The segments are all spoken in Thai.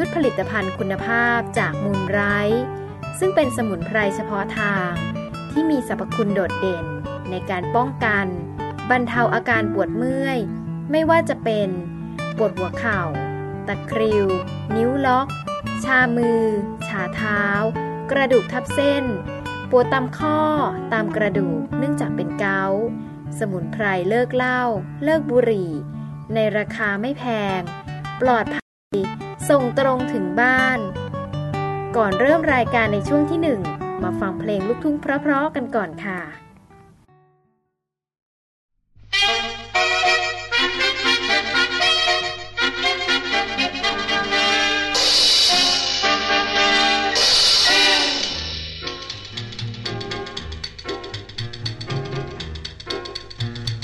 ชุดผลิตภัณฑ์คุณภาพจากมูลไรซึ่งเป็นสมุนไพรเฉพาะทาง ที่มีสรรพคุณโดดเด่นในการป้องกัน บรรเทาอาการปวดเมื่อย ไม่ว่าจะเป็นปวดหัวเข่า ตะคริว นิ้วล็อก ชามือ ชาเท้า กระดูกทับเส้น ปวดตามข้อตามกระดูกเนื่องจากเป็นเกาต์สมุนไพรเลิกเหล้าเลิกบุหรี่ ในราคาไม่แพง ปลอดภัย ส่งตรงถึงบ้าน ก่อนเริ่มรายการในช่วงที่หนึ่งมาฟังเพลงลูกทุ่งเพราะๆกันก่อนค่ะ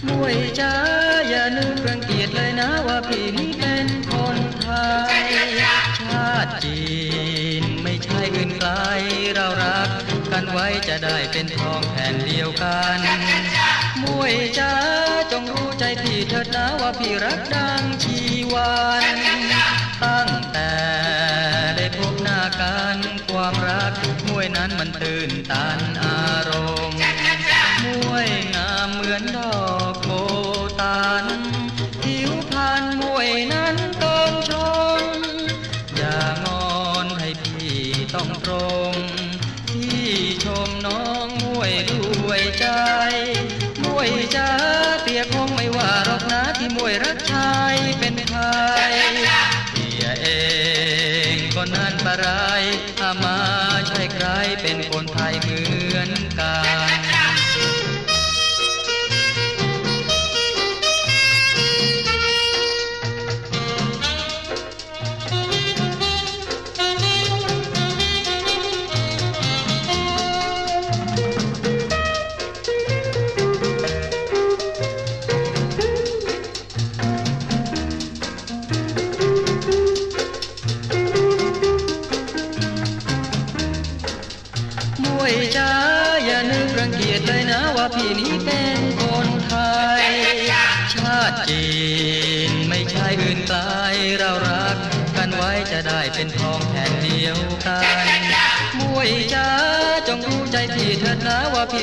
มวยจ้าอย่านึกรังเกียจเลยนะว่าพี่ จะได้เป็นทองแผ่นเดียวกันมวยจ้าจงรู้ใจพี่เถิดนะว่าพี่รักดังชีวันตั้งแต่ได้พบหน้ากันความรักมวยนั้นมันตื่นตัน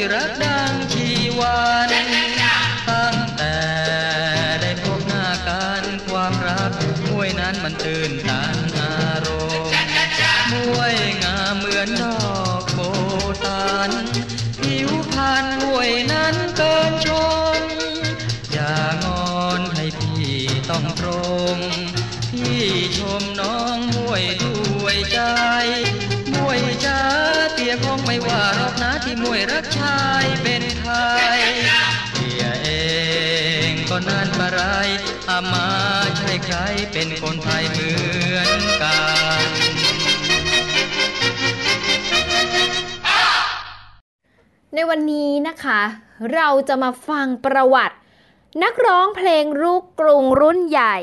น เป็นคนไทยเหมือนกันในวันนี้นะคะ เราจะมาฟังประวัติ นักร้องเพลงลูกกรุงรุ่นใหญ่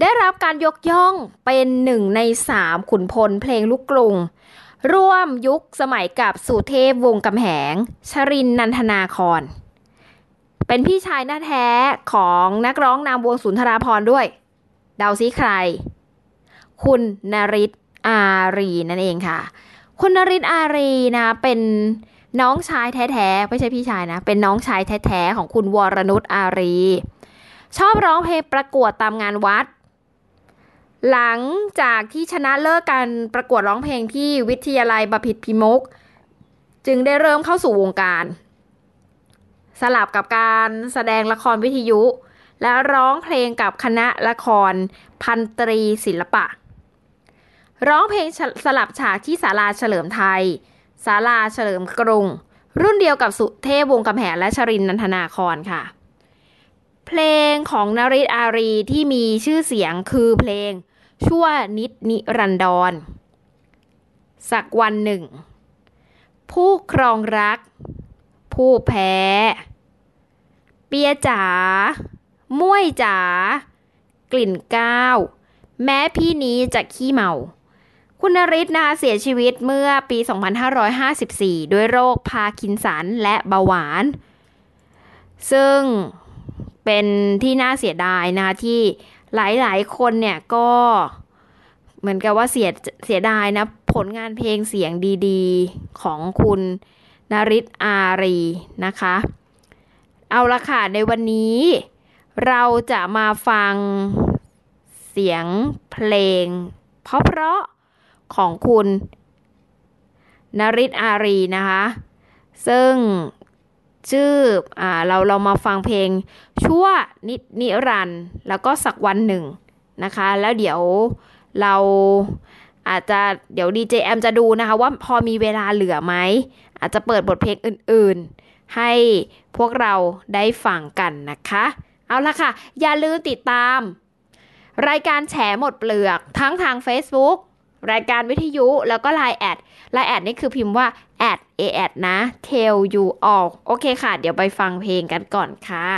ได้รับการยกย่องเป็นหนึ่งในสามขุนพลเพลงลูกกรุง ร่วมยุคสมัยกับสุเทพวงกำแหง ชรินนันทนาคร เป็นพี่ชายหน้าแท้ของนักร้องนามวงสุนทราพรด้วย เดาซิใคร คุณนริศอารีนั่นเองค่ะ คุณนริศอารีนะเป็นน้องชายแท้ๆไม่ใช่พี่ชายนะ เป็นน้องชายแท้ๆของคุณวรนุชอารี ชอบร้องเพลงประกวดตามงานวัด หลังจากที่ชนะเลิศการประกวดร้องเพลงที่วิทยาลัยบพิตรพิมก จึงได้เริ่มเข้าสู่วงการ สลับกับการแสดงละครวิทยุ และร้องเพลงกับคณะละครพันตรีศิลปะ ร้องเพลงสลับฉากที่ศาลาเฉลิมไทยศาลาเฉลิมกรุง รุ่นเดียวกับสุเทพวงกำแหงและชรินนันทนาครค่ะ เพลงของนริศอารีที่มีชื่อเสียงคือเพลงชั่วนิดนิรันดร สักวันหนึ่ง ผู้ครองรัก ผู้แพ้ เปียจ๋า ม้วยจ๋ากลิ่นก้าว แม้พี่นี้จะขี้เมา คุณนริศนะคะเสียชีวิตเมื่อปี 2554 ด้วยโรคพาร์กินสันและเบาหวาน ซึ่งเป็นที่น่าเสียดายนะคะที่หลายๆ คนเนี่ยก็เหมือนกับว่าเสียเสียดายนะ ผลงานเพลงเสียงดีๆ ของคุณนริศอารีนะคะ เอาละค่ะในวันนี้ เราจะมาฟังเสียงเพลง เพราะๆของคุณนริศอารีนะคะ ซึ่งชื่ออเราเรามาฟังเพลงชั่วนินิรันต์แล้วก็สักวันหนึ่งนะคะ แล้วเดี๋ยวเราอาจจะเดี๋ยวดีเจแอมจะดูนะคะ ว่าพอมีเวลาเหลือไหม อาจจะเปิดบทเพลงอื่น ๆ ให้พวกเราได้ฟังกันนะคะ เอาละค่ะ อย่าลืมติดตาม รายการแฉหมดเปลือก ทั้งทาง Facebook รายการวิทยุแล้วก็ Line แอด Line แอดนี่คือพิมพ์ว่า a d a d นะ tell you all โอเคค่ะ เดี๋ยวไปฟังเพลงกันก่อนค่ะ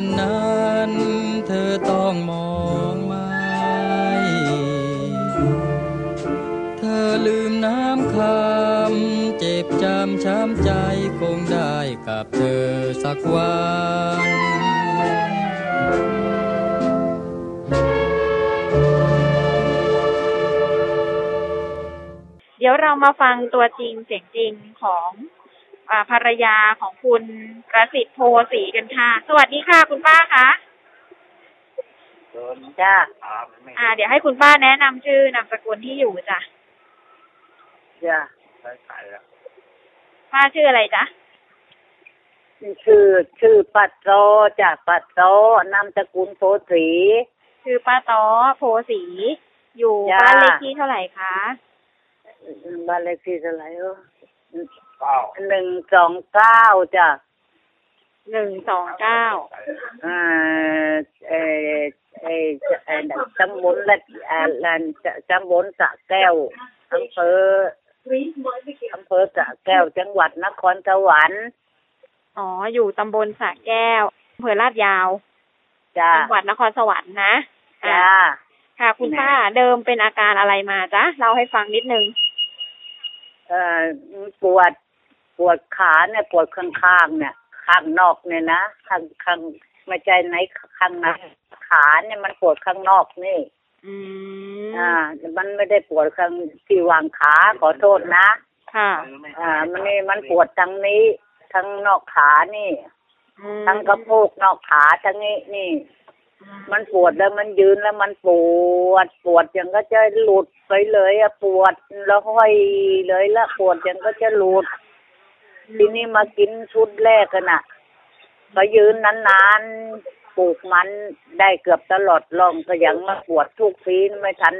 วันนั้นเธอต้องมองไม่เธอลืมน้ำคำเจ็บจำช้ำใจคงได้กับเธอสักวันเดี๋ยวเรามาฟังตัวจริงเสียงจริงของ ภรรยาของคุณประสิทธิ์โพสีกันค่ะ สวัสดีค่ะ คุณป้าคะจ้าอ่า เดี๋ยวให้คุณป้าแนะนำชื่อนามสกุลที่อยู่จ้ะจ้าป้าชื่ออะไรจ๊ะชื่อชื่อปัดโตจากปัดโตนามสกุลโพสีชื่อป้าต้อโพสี อยู่จ้ะ บ้านเลขที่เท่าไหร่คะบ้านเลขที่เท่าไหร่เออ หนึ่งสองเก้าจ้ะหนึ่งสองเก้าอ่าเออเออเออตำบลละอ่าละตำบลสระแก้วอำเภออำเภอสระแก้วจังหวัดนครสวรรค์อ๋ออยู่ตำบลสระแก้วอำเภอลาดยาวจ้าจังหวัดนครสวรรค์นะอ่าจ้าค่ะ คุณนะป้าเดิมเป็นอาการอะไรมาจ๊ะเล่าให้ฟังนิดนึง เอ่อปวด ปวดขาเนี่ยปวดข้างๆเนี่ย ข้างนอกเนี่ยนะข้างข้างไม่ใจไหนข้างในขาเนี่ยมันปวดข้างนอกนี่อืมอ่า มันไม่ได้ปวดข้างที่วางขาขอโทษนะ ค่ะอ่า มันนี่มันปวดทั้งนี้ ทั้งนอกขานี่อืมทั้งกระโปงนอกขาทั้งนี้นี่ มันปวดแล้วมันยืนแล้วมันปวด ปวดอย่างก็จะหลุดไปเลยอะปวดแล้วห้อยเลยละปวดอย่างก็จะหลุด ทีนี้มากินชุดแรกกันน่ะก็ยืนนานๆปลูกมันได้เกือบตลอดลองก็ยังมาปวดทุกทีไม่ทัน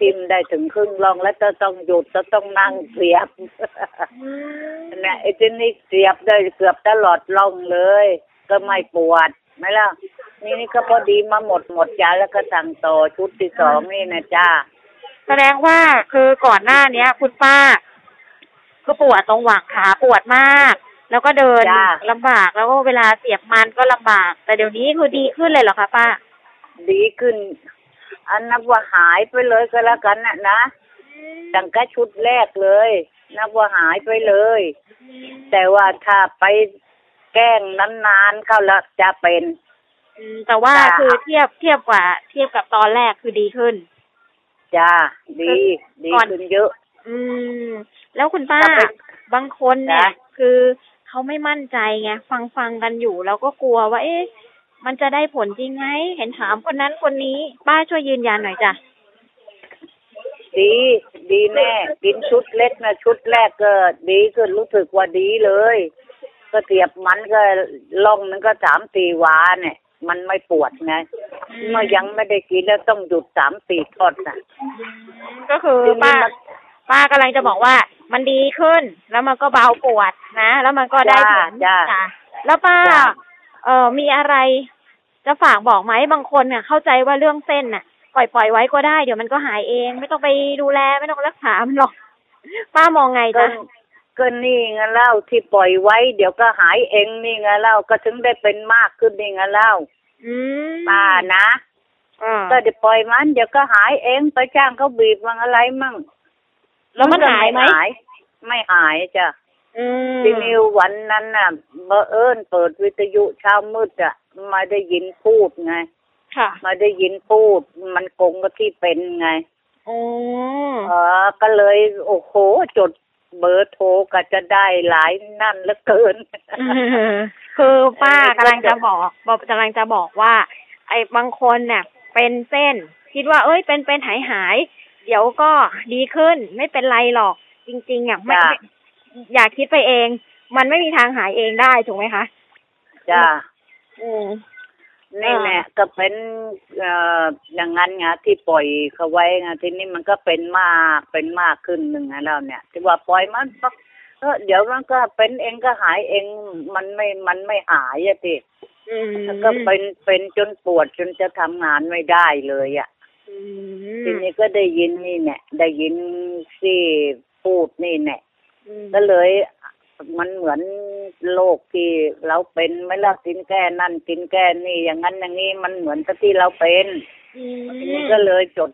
ทิมได้ถึงครึ่งลองแล้วจะต้องหยุดจะต้องนั่งเสียบเนี่ยไอ้ที่นี่เสียบได้เกือบตลอดลองเลย ก็ไม่ปวดไหมล่ะนี่นี่ก็พอดีมาหมดหมดยาแล้วก็สั่งต่อชุดที่สองนี่นะจ้าแสดงว่าคือก่อนหน้าเนี้ย คุณป้า คือปวดตรงหว่างขาปวดมาก แล้วก็เดินจ้ะ ลำบากแล้วก็เวลาเสียบมันก็ลำบาก แต่เดี๋ยวนี้คือดีขึ้นเลยเหรอคะป้า ดีขึ้น อันนับว่าหายไปเลยก็แล้วกันนะนะตั้งแต่ชุดแรกเลย นับว่าหายไปเลย แต่ว่าถ้าไปแกล้งนานๆเข้าแล้วจะเป็น อืมแต่ว่าจ้ะ คือเทียบเทียบกว่า เทียบกับตอนแรกคือดีขึ้น จ้าดี ดีก่อน ขึ้นเยอะ อืม แล้วคุณป้าถ้าไปบางคนเนี่ยจ้ะคือเขาไม่มั่นใจไงฟังฟังกันอยู่ แล้วก็กลัวว่า เอ๊ะ มันจะได้ผลจริงไหมเห็นถามคนนั้นคนนี้ ป้าช่วยยืนยันหน่อยจ้ะดี ดีแน่ กินชุดเล็กนะชุดแรกก็ดีขึ้นรู้สึกว่าดีเลย ก็เสียบมันก็ล่องนึงก็สามสี่วาเนี่ย มันไม่ปวดไงเมื่อยังไม่ได้กินแล้วต้องหยุดสามสี่ทอดน่ะก็คือทีนี้ป้ามัน ป้ากำลังจะบอกว่ามันดีขึ้น แล้วมันก็เบาปวดนะ แล้วมันก็ได้ผลจ้าจ้ะแล้วป้าจ้ะเอ่อมีอะไร จะฝากบอกไหมบางคนเนี่ยเข้าใจว่าเรื่องเส้นน่ะ ปล่อยปล่อยไว้ก็ได้เดี๋ยวมันก็หายเอง ไม่ต้องไปดูแลไม่ต้องรักษามันหรอก ป้ามองไงก็จ๊ะก็นี่ไงเล่าที่ปล่อยไว้ เดี๋ยวก็หายเองนี่ไงเล่าก็ถึงได้เป็นมากขึ้นนี่ไงเล่าอืมป้านะอ่าก็เดี๋ยวปล่อยมัน เดี๋ยวก็หายเองไปจ้างเขาบีบมังอะไรมั่ง แล้วมันหายไหมไม่หายไม่หายจ้ะอืมทีนิววันนั้นน่ะเบอเอิญเปิดวิทยุเช้ามืดอะมาได้ยินพูดไง ค่ะมาได้ยินพูด มันกงกับที่เป็นไงอืมเออก็เลยโอ้โหจดเบอร์โทรก็จะได้หลายนั่นเหลือเกิน คือป้ากำลังจะเออบอกบอกกำลังจะบอกว่า ไอ้บางคนเนี่ยเป็นเส้น คิดว่าเอ้ยเป็นเป็นหายหาย เดี๋ยวก็ดีขึ้นไม่เป็นไรหรอก จริง ๆอะไม่จ้ะไม่อย่าคิดไปเอง มันไม่มีทางหายเองได้ถูกไหมคะ จ้า อืม นี่อ่าแหละก็เป็นเอ่ออย่างนั้นไงที่ปล่อยเขาไว้ไงทีนี้มันก็เป็นมากเป็นมากขึ้นหนึ่งไงแล้วเนี่ย ที่ว่าปล่อยมันปักเออเดี๋ยวมันก็เป็นเองก็หายเองมันไม่มันไม่หายอะติอืมแล้วก็เป็นเป็นจนปวดจนจะทำงานไม่ได้เลยอะอื ทีมนี้ก็ได้ยินนี่เนี่ยได้ยินที่พูดนี่เนี่ยอืมก็เลยมันเหมือนโรคที่เราเป็นไหม่ละกินแก้นั่นกินแก้นี่อย่างนั้นอย่างนี้มันเหมือนกับที่เราเป็นอืทีนี้มก็เลยจด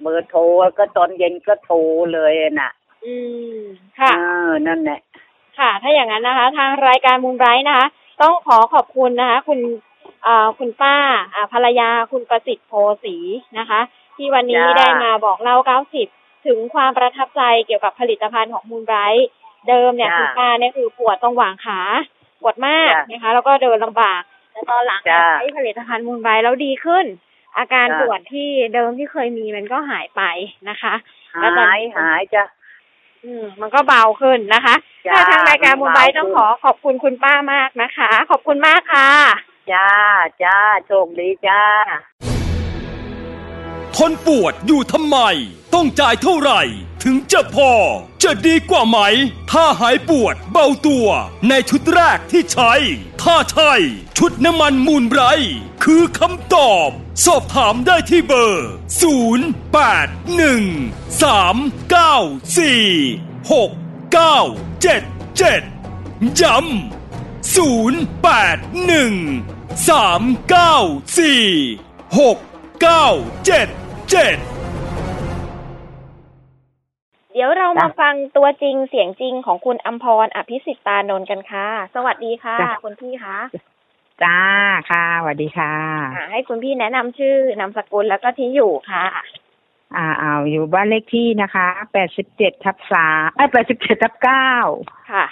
เบอร์โทรก็ตอนเย็นก็โทรเลยน่ะ อืมค่ะเออนั่นแหละค่ะ ถ้าอย่างนั้นนะคะ ทางรายการมูลไบรท์นะคะ ต้องขอขอบคุณนะคะ คุณเอ่อ คุณป้าอ่าภรรยาคุณประสิทธิ์โพสีนะคะ ที่วันนี้จ้าได้มาบอกเล่า 90 ถึงความประทับใจเกี่ยวกับผลิตภัณฑ์ของมูลไบรท์เดิมเนี่ยจ้าคุณป้าเนี่ยคือปวดตรงหว่างขาปวดมากจ้านนะคะ แล้วก็เดินลำบากแต่ตอนหลังจ้าใช้ผลิตภัณฑ์มูลไบรท์แล้วดีขึ้น อาการจ้าปวดที่เดิมที่เคยมีมันก็หายไปนะคะหแล้วตอนายนี้หายจ้ะอืมมันก็เบาขึ้นนะคะจ้าถ้าทางรายการมูลไบรท์เบาขึ้นต้องขอขอบคุณคุณป้ามากนะคะ ขอบคุณมากค่ะ จ้า จ้า โชคดีจ้า ทนปวดอยู่ทำไม ต้องจ่ายเท่าไหร่ ถึงจะพอ จะดีกว่าไหม ถ้าหายปวดเบาตัว ในชุดแรกที่ใช้ ถ้าใช่ ชุดน้ำมันมูลไบรท์คือคำตอบ สอบถามได้ที่เบอร์ 0 8 1 3 9 4 6 9 7 7 ย้ำ0 8 1 3 9 4 6 9 7 7 เดี๋ยวเรามาฟังตัวจริงเสียงจริงของคุณอัมพรอภิสิตตานนท์กันค่ะ สวัสดีค่ะ จ้ะ คุณพี่คะจ้าค่ะสวัสดีค่ะ อ่าให้คุณพี่แนะนำชื่อนามสกุลแล้วก็ที่อยู่ค่ะ อ่าเอาอยู่บ้านเลขที่นะคะแปดสิบเจ็ดทับสามเอ้แปดสิบเจ็ดทับเก้าค่ะ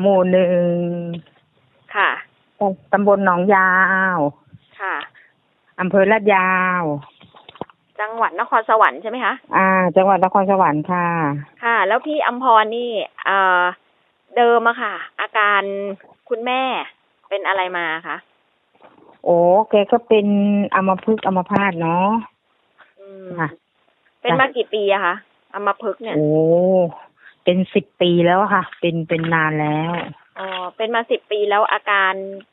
หมู่หนึ่งค่ะ ตำบลหนองยาวค่ะอำเภอลาดยาว จังหวัดนครสวรรค์ใช่ไหมคะอ่า จังหวัดนครสวรรค์ค่ะ ค่ะ แล้วพี่อัมพรนี่เอ่อเดิมอะค่ะ อาการคุณแม่เป็นอะไรมาคะโอ้แกก็เป็นอัมพฤกษ์อัมพาตเนาะอืมค่ะ เป็นมากี่ปีอะคะอัมพฤกษ์เนี่ยโอ้เป็นสิบปีแล้วอะค่ะ เป็นเป็นนานแล้ว อ๋อเป็นมาสิบปีแล้วอาการ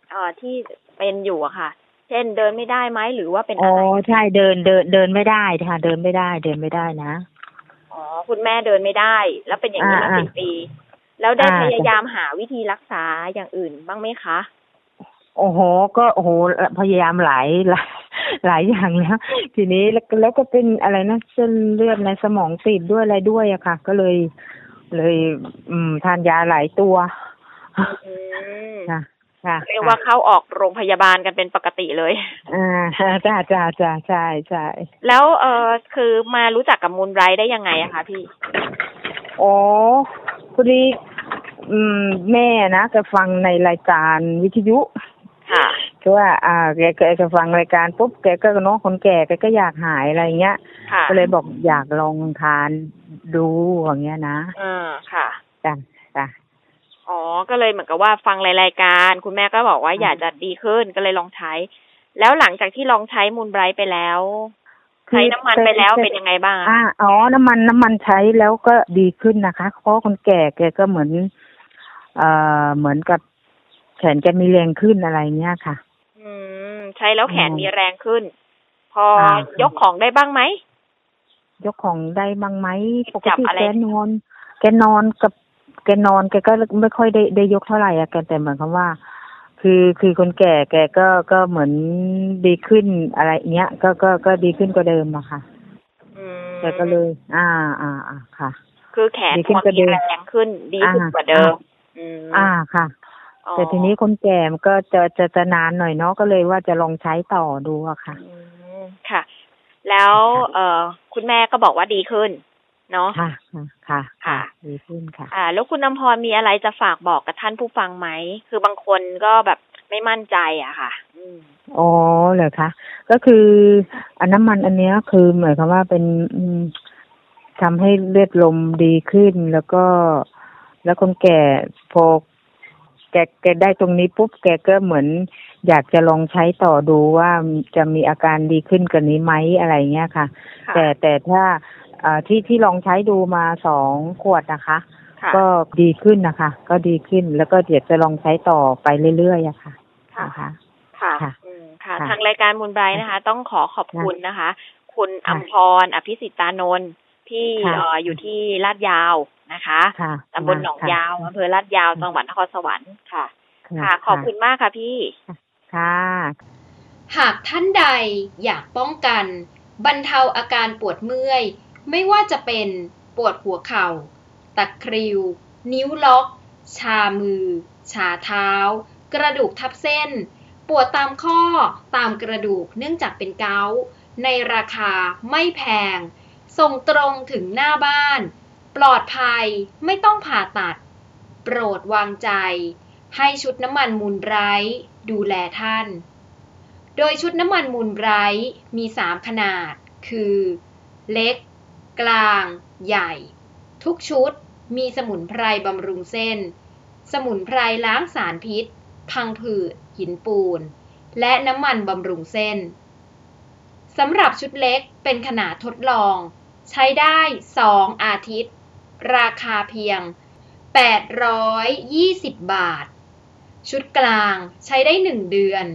เอ่อที่เป็นอยู่อะค่ะ เช่นเดินไม่ได้ไหมหรือว่าเป็นอ๋อะอไรใช่เดินเดินเดินไม่ได้ค่ะ เดินไม่ได้ เดินไม่ได้นะ อ๋อคุณแม่เดินไม่ได้ แล้วเป็นอย่างนี้มาอ่าสิบปี แล้วได้อ่า พยายามหาวิธีรักษาอย่างอื่นบ้างไหมคะ โอ้โห ก็โอ้โหพยายามหลายหลายหลายอย่างแล้วทีนี้แล้วก็แล้วก็เป็นอะไรนะเส้นเลือดในสมองตีบด้วยอะไรด้วยอะค่ะ ก็เลย เลย อืมทานยาหลายตัวอืม ค่ะค่ะเรียกว่าเข้าออกโรงพยาบาลกันเป็นปกติเลย อ่าจ้าจ้าจ้าใช่ใช่แล้วเออคือมารู้จักกับมูลไบรท์ได้ยังไงอะคะพี่อ๋อพอดีอืม แม่นะแกฟังในรายการวิทยุ ค่ะคือว่า อ่าแกแกแกฟังรายการปุ๊บแกก็น้องคนแก่แกก็อยากหายอะไรเงี้ยค่ะก็เลยบอกอยากลองทานดูอย่างเงี้ยนะอ่าค่ะจ้ะจ้ะ อ๋อ ก็เลยเหมือนกับว่าฟังรายการ คุณแม่ก็บอกว่าอืมอยากจะดีขึ้นก็เลยลองใช้ แล้วหลังจากที่ลองใช้มูลไบรท์ไปแล้วใช้น้ำมันไปแล้วเป็นยังไงบ้างอะอ่าอ๋อ น้ำมันน้ำมันใช้แล้วก็ดีขึ้นนะคะ เพราะคนแก่แกก็เหมือนเอ่อเหมือนกับแขนแกมีแรงขึ้นอะไรเงี้ยค่ะ อืม ใช้แล้วแขนอืมมีแรงขึ้น พออ่ายกของได้บ้างไหมยกของได้บ้างไหมปกจับติอะไรแกนอน แกนอนกับ แกนอนแกก็ไม่ค่อยได้ได้ยกเท่าไหร่อะแกแต่เหมือนคำว่า คือคือคนแก่แกก็ก็เหมือนดีขึ้นอะไรเงี้ยก็ก็ก็ดีขึ้นกว่าเดิมอะค่ะอืมแกก็เลย อ่าอ่าอ่าค่ะ คือแขนดีพขึ้นอกว่ามีเดิมแรงขึ้นดีขึ้นอ่ากว่าเดิมอ่าอืมอ่าค่ะอ๋อแต่ทีนี้คนแก่มันก็จะจะจะนานหน่อยเนาะก็เลยว่าจะลองใช้ต่อดูอะค่ะอืมค่ะ แล้ว เอ่อคุณแม่ก็บอกว่าดีขึ้น เนาะค่ะค่ะค่ะค่ะดีขึ้นค่ะ อ่า แล้วคุณน้ำพรมีอะไรจะฝากบอกกับท่านผู้ฟังไหม คือบางคนก็แบบไม่มั่นใจอะค่ะอืมอ๋อเหรอคะก็คืออันน้ำมันอันเนี้ยคือเหมือนกับว่าเป็นอืมทำให้เลือดลมดีขึ้นแล้วก็ แล้วคนแก่พอแกแกได้ตรงนี้ปุ๊บแกก็เหมือน อยากจะลองใช้ต่อดูว่าจะมีอาการดีขึ้นกว่านี้ไหมอะไรเงี้ยค่ะค่ะแต่แต่ถ้าอ่า ที่ที่ลองใช้ดูมาสองขวดนะคะค่ะก็ดีขึ้นนะคะ ก็ดีขึ้นแล้วก็เดี๋ยวจะลองใช้ต่อไปเรื่อยๆอะค่ะค่ะนะคะค่ะค่ะอืมค่ะค่ะ ทางรายการมูลไบรท์นะคะ ต้องขอขอบคุณนะคะ คุณค่ะอัมพรอภิสิตตานนท์ที่ค่ะเอ่ออยู่ที่ลาดยาวนะคะค่ะตำบลหนองค่ะยาวอำเภอลาดยาวจังหวัดนครสวรรค์ค่ะ ค่ะ ขอบคุณมากค่ะพี่ ค่ะ หากท่านใดอยากป้องกัน บรรเทาอาการปวดเมื่อย ไม่ว่าจะเป็นปวดหัวเข่า ตะคริว นิ้วล็อก ชามือ ชาเท้า กระดูกทับเส้น ปวดตามข้อตามกระดูกเนื่องจากเป็นเกาต์ในราคาไม่แพง ส่งตรงถึงหน้าบ้าน ปลอดภัยไม่ต้องผ่าตัด โปรดวางใจ ให้ชุดน้ำมันมูลไบรท์ดูแลท่าน โดยชุดน้ำมันมูลไบรท์มี 3 ขนาด คือ เล็ก กลาง ใหญ่ ทุกชุด มีสมุนไพรบำรุงเส้น สมุนไพรล้างสารพิษ พังผืด หินปูน และน้ำมันบำรุงเส้น สำหรับชุดเล็กเป็นขนาดทดลอง ใช้ได้ 2 อาทิตย์ ราคาเพียง 820 บาท ชุดกลางใช้ได้ 1 เดือน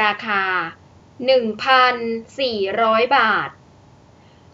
ราคา 1,400 บาท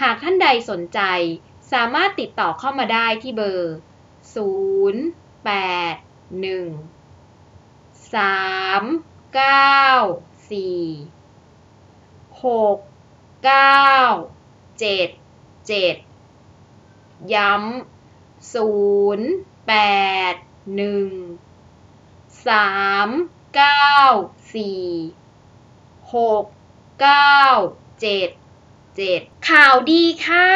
หากท่านใดสนใจ สามารถติดต่อเข้ามาได้ที่เบอร์ 0 8 1 3 9 4 6 9 7 7 ย้ำ 0 8 1 3 9 4 6 9 7 7 ข่าวดีค่ะ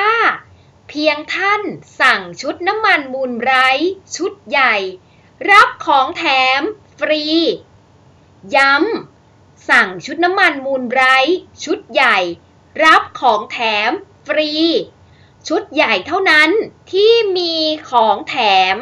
เพียงท่านสั่งชุดน้ำมันมูลไบรท์ชุดใหญ่ รับของแถม ฟรี ย้ำสั่งชุดน้ำมันมูลไบรท์ชุดใหญ่ รับของแถม ฟรี ชุดใหญ่เท่านั้นที่มีของแถม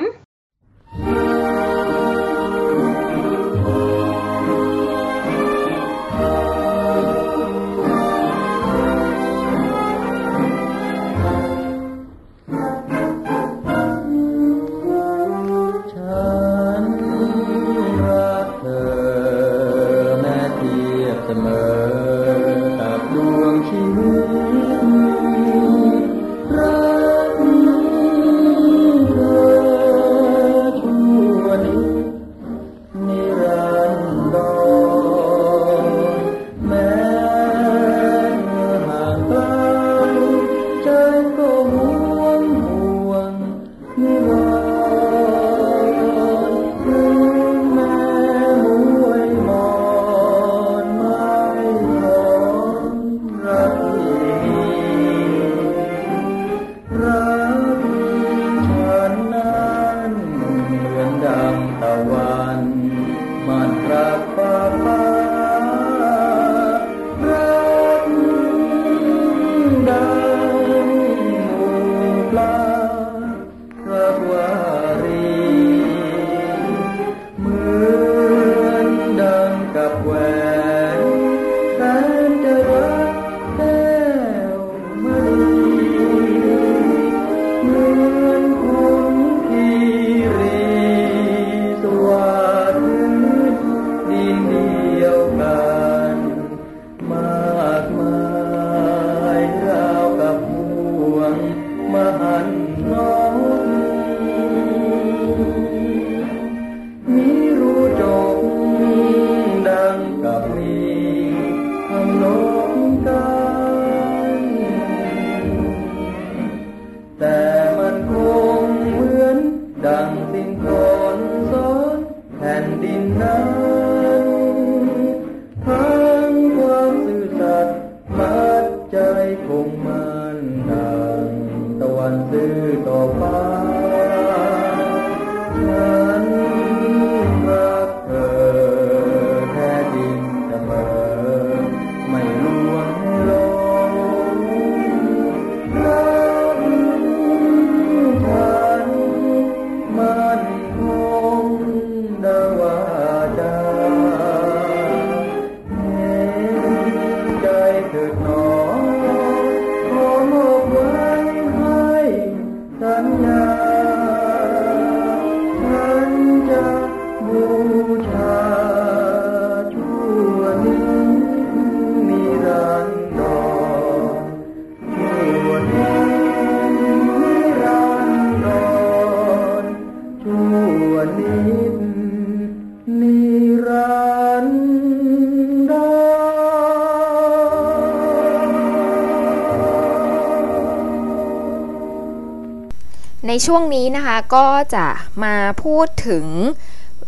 ช่วงนี้นะคะก็จะมาพูดถึง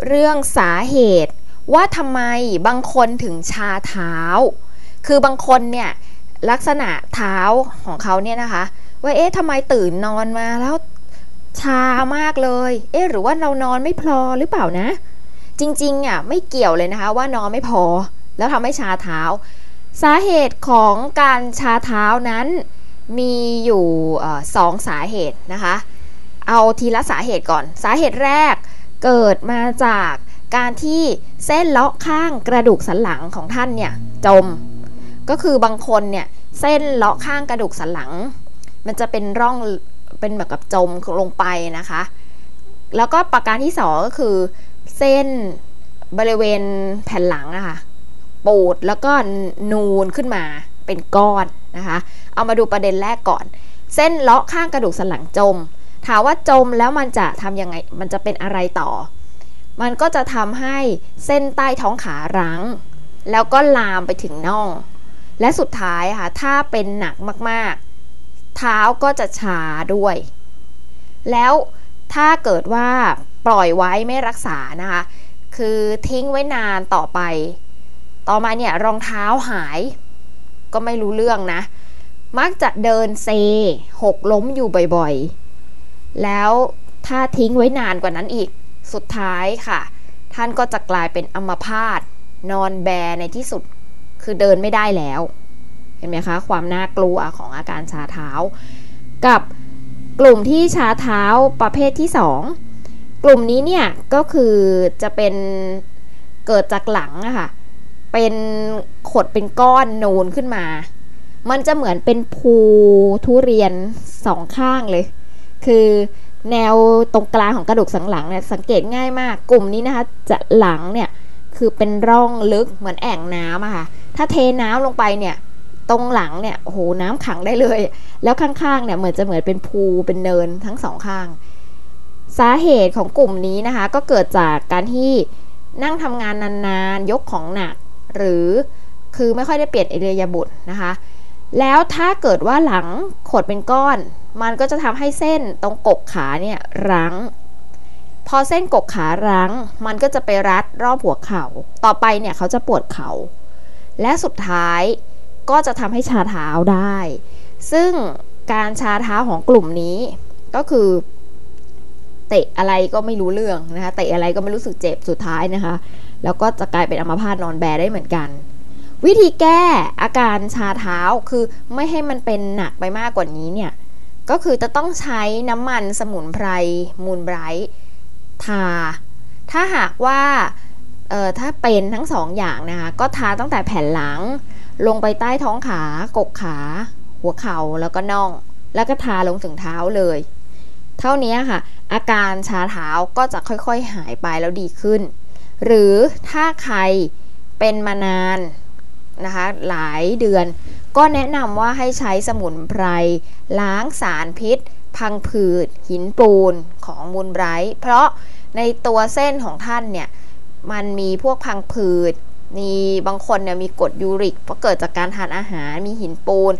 เรื่องสาเหตุ ว่าทำไมบางคนถึงชาเท้า คือบางคนเนี่ยลักษณะเท้าของเขาเนี่ยนะคะ ว่าเอ๊ะทำไมตื่นนอนมาแล้วชามากเลย เอ๊ะหรือว่าเรานอนไม่พอหรือเปล่านะ จริงๆอะไม่เกี่ยวเลยนะคะ ว่านอนไม่พอ แล้วทำให้ชาเท้า สาเหตุของการชาเท้านั้นมีอยู่สองสาเหตุนะคะ เอาทีละสาเหตุก่อน สาเหตุแรกเกิดมาจากการที่เส้นเลาะข้างกระดูกสันหลังของท่านเนี่ยจม ก็คือบางคนเนี่ยเส้นเลาะข้างกระดูกสันหลัง มันจะเป็นร่องเป็นแบบกับจมลงไปนะคะ แล้วก็ประการที่สองก็คือ เส้นบริเวณแผ่นหลังอะคะ่ะปูดแล้วก็นูนขึ้นมาเป็นก้อนนะคะ เอามาดูประเด็นแรกก่อน เส้นเลาะข้างกระดูกสันหลังจม ถามว่าจมแล้วมันจะทำยังไง มันจะเป็นอะไรต่อ มันก็จะทำให้เส้นใต้ท้องขารั้ง แล้วก็ลามไปถึงน่อง และสุดท้ายค่ะ ถ้าเป็นหนักมากๆ เท้าก็จะชาด้วย แล้วถ้าเกิดว่าปล่อยไว้ไม่รักษานะคะ คือทิ้งไว้นานต่อไป ต่อมาเนี่ยรองเท้าหาย ก็ไม่รู้เรื่องนะ มักจะเดินเซ หกล้มอยู่บ่อยๆ แล้วถ้าทิ้งไว้นานกว่านั้นอีก สุดท้ายค่ะ ท่านก็จะกลายเป็นอัมพาตนอนแบในที่สุด คือเดินไม่ได้แล้ว เห็นไหมคะ ความน่ากลัวของอาการชาเท้า กับกลุ่มที่ชาเท้าประเภทที่ 2 กลุ่มนี้เนี่ยก็คือจะเป็นเกิดจากหลังอะค่ะ เป็นขดเป็นก้อนนูนขึ้นมา มันจะเหมือนเป็นภูทุเรียนสองข้างเลย คือแนวตรงกลางของกระดูกสันหลังเนี่ยสังเกตง่ายมาก กลุ่มนี้นะคะจะหลังเนี่ยคือเป็นร่องลึกเหมือนแอ่งน้ำอะค่ะ ถ้าเทน้ำลงไปเนี่ยตรงหลังเนี่ยโหน้ำขังได้เลย แล้วข้างๆเนี่ยเหมือนจะเหมือนเป็นภูเป็นเนินทั้งสองข้าง สาเหตุของกลุ่มนี้นะคะ ก็เกิดจากการที่นั่งทำงานนานๆ ยกของหนัก หรือคือไม่ค่อยได้เปลี่ยนเอเลียบุตรนะคะ แล้วถ้าเกิดว่าหลังขดเป็นก้อน มันก็จะทำให้เส้นตรงกกขาเนี่ยรั้ง พอเส้นกกขารั้ง มันก็จะไปรัดรอบหัวเขา่า ต่อไปเนี่ยเขาจะปวดเขา่า และสุดท้ายก็จะทำให้ชาเท้าได้ ซึ่งการชาเท้าของกลุ่มนี้ก็คือเตะอะไรก็ไม่รู้เรื่องนะคะเตะอะไรก็ไม่รู้สึกเจ็บสุดท้ายนะคะ แล้วก็จะกลายเป็นอัมพาตนอนแบได้เหมือนกัน วิธีแก้อาการชาเท้าคือไม่ให้มันเป็นหนักไปมากกว่านี้เนี่ย ก็คือจะต้องใช้น้ำมันสมุนไพรมูลไบรท์ทา ถ้าหากว่าเอ่อถ้าเป็นทั้งสองอย่างนะคะก็ทาตั้งแต่แผ่นหลัง ลงไปใต้ท้องขากกขา หัวเข่าแล้วก็น่อง แล้วก็ทาลงถึงเท้าเลย เท่านี้ค่ะ อาการชาเท้าก็จะค่อยๆหายไปแล้วดีขึ้น หรือถ้าใครเป็นมานานนะคะหลายเดือน ก็แนะนำว่าให้ใช้สมุนไพรล้างสารพิษ พังผืด หินปูนของมูลไบรท์เพราะในตัวเส้นของท่านเนี่ยมันมีพวกพังผืดมีบางคนเนี่ยมีกรดยูริกเพราะเกิดจากการทานอาหารมีหินปูน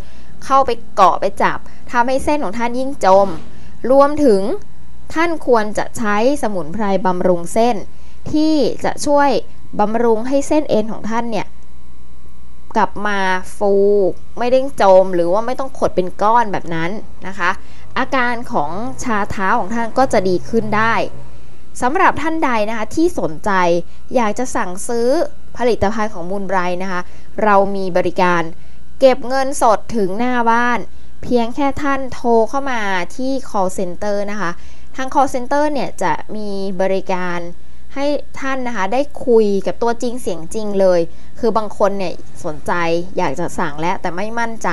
เข้าไปเกาะไปจับทำให้เส้นของท่านยิ่งจม รวมถึงท่านควรจะใช้สมุนไพรบำรุงเส้น ที่จะช่วยบำรุงให้เส้นเอ็นของท่านเนี่ย กลับมาฟูไม่เด้งโจม หรือว่าไม่ต้องขดเป็นก้อนแบบนั้นนะคะ อาการของชาเท้าของท่านก็จะดีขึ้นได้สำหรับท่านใดนะคะที่สนใจอยากจะสั่งซื้อผลิตภัณฑ์ของมูลไบรนะคะ เรามีบริการเก็บเงินสดถึงหน้าบ้าน เพียงแค่ท่านโทรเข้ามาที่ call center นะคะ ทาง call center เนี่ยจะมีบริการ ให้ท่านนะคะได้คุยกับตัวจริงเสียงจริงเลย คือบางคนเนี่ยสนใจอยากจะสั่งแล้วแต่ไม่มั่นใจ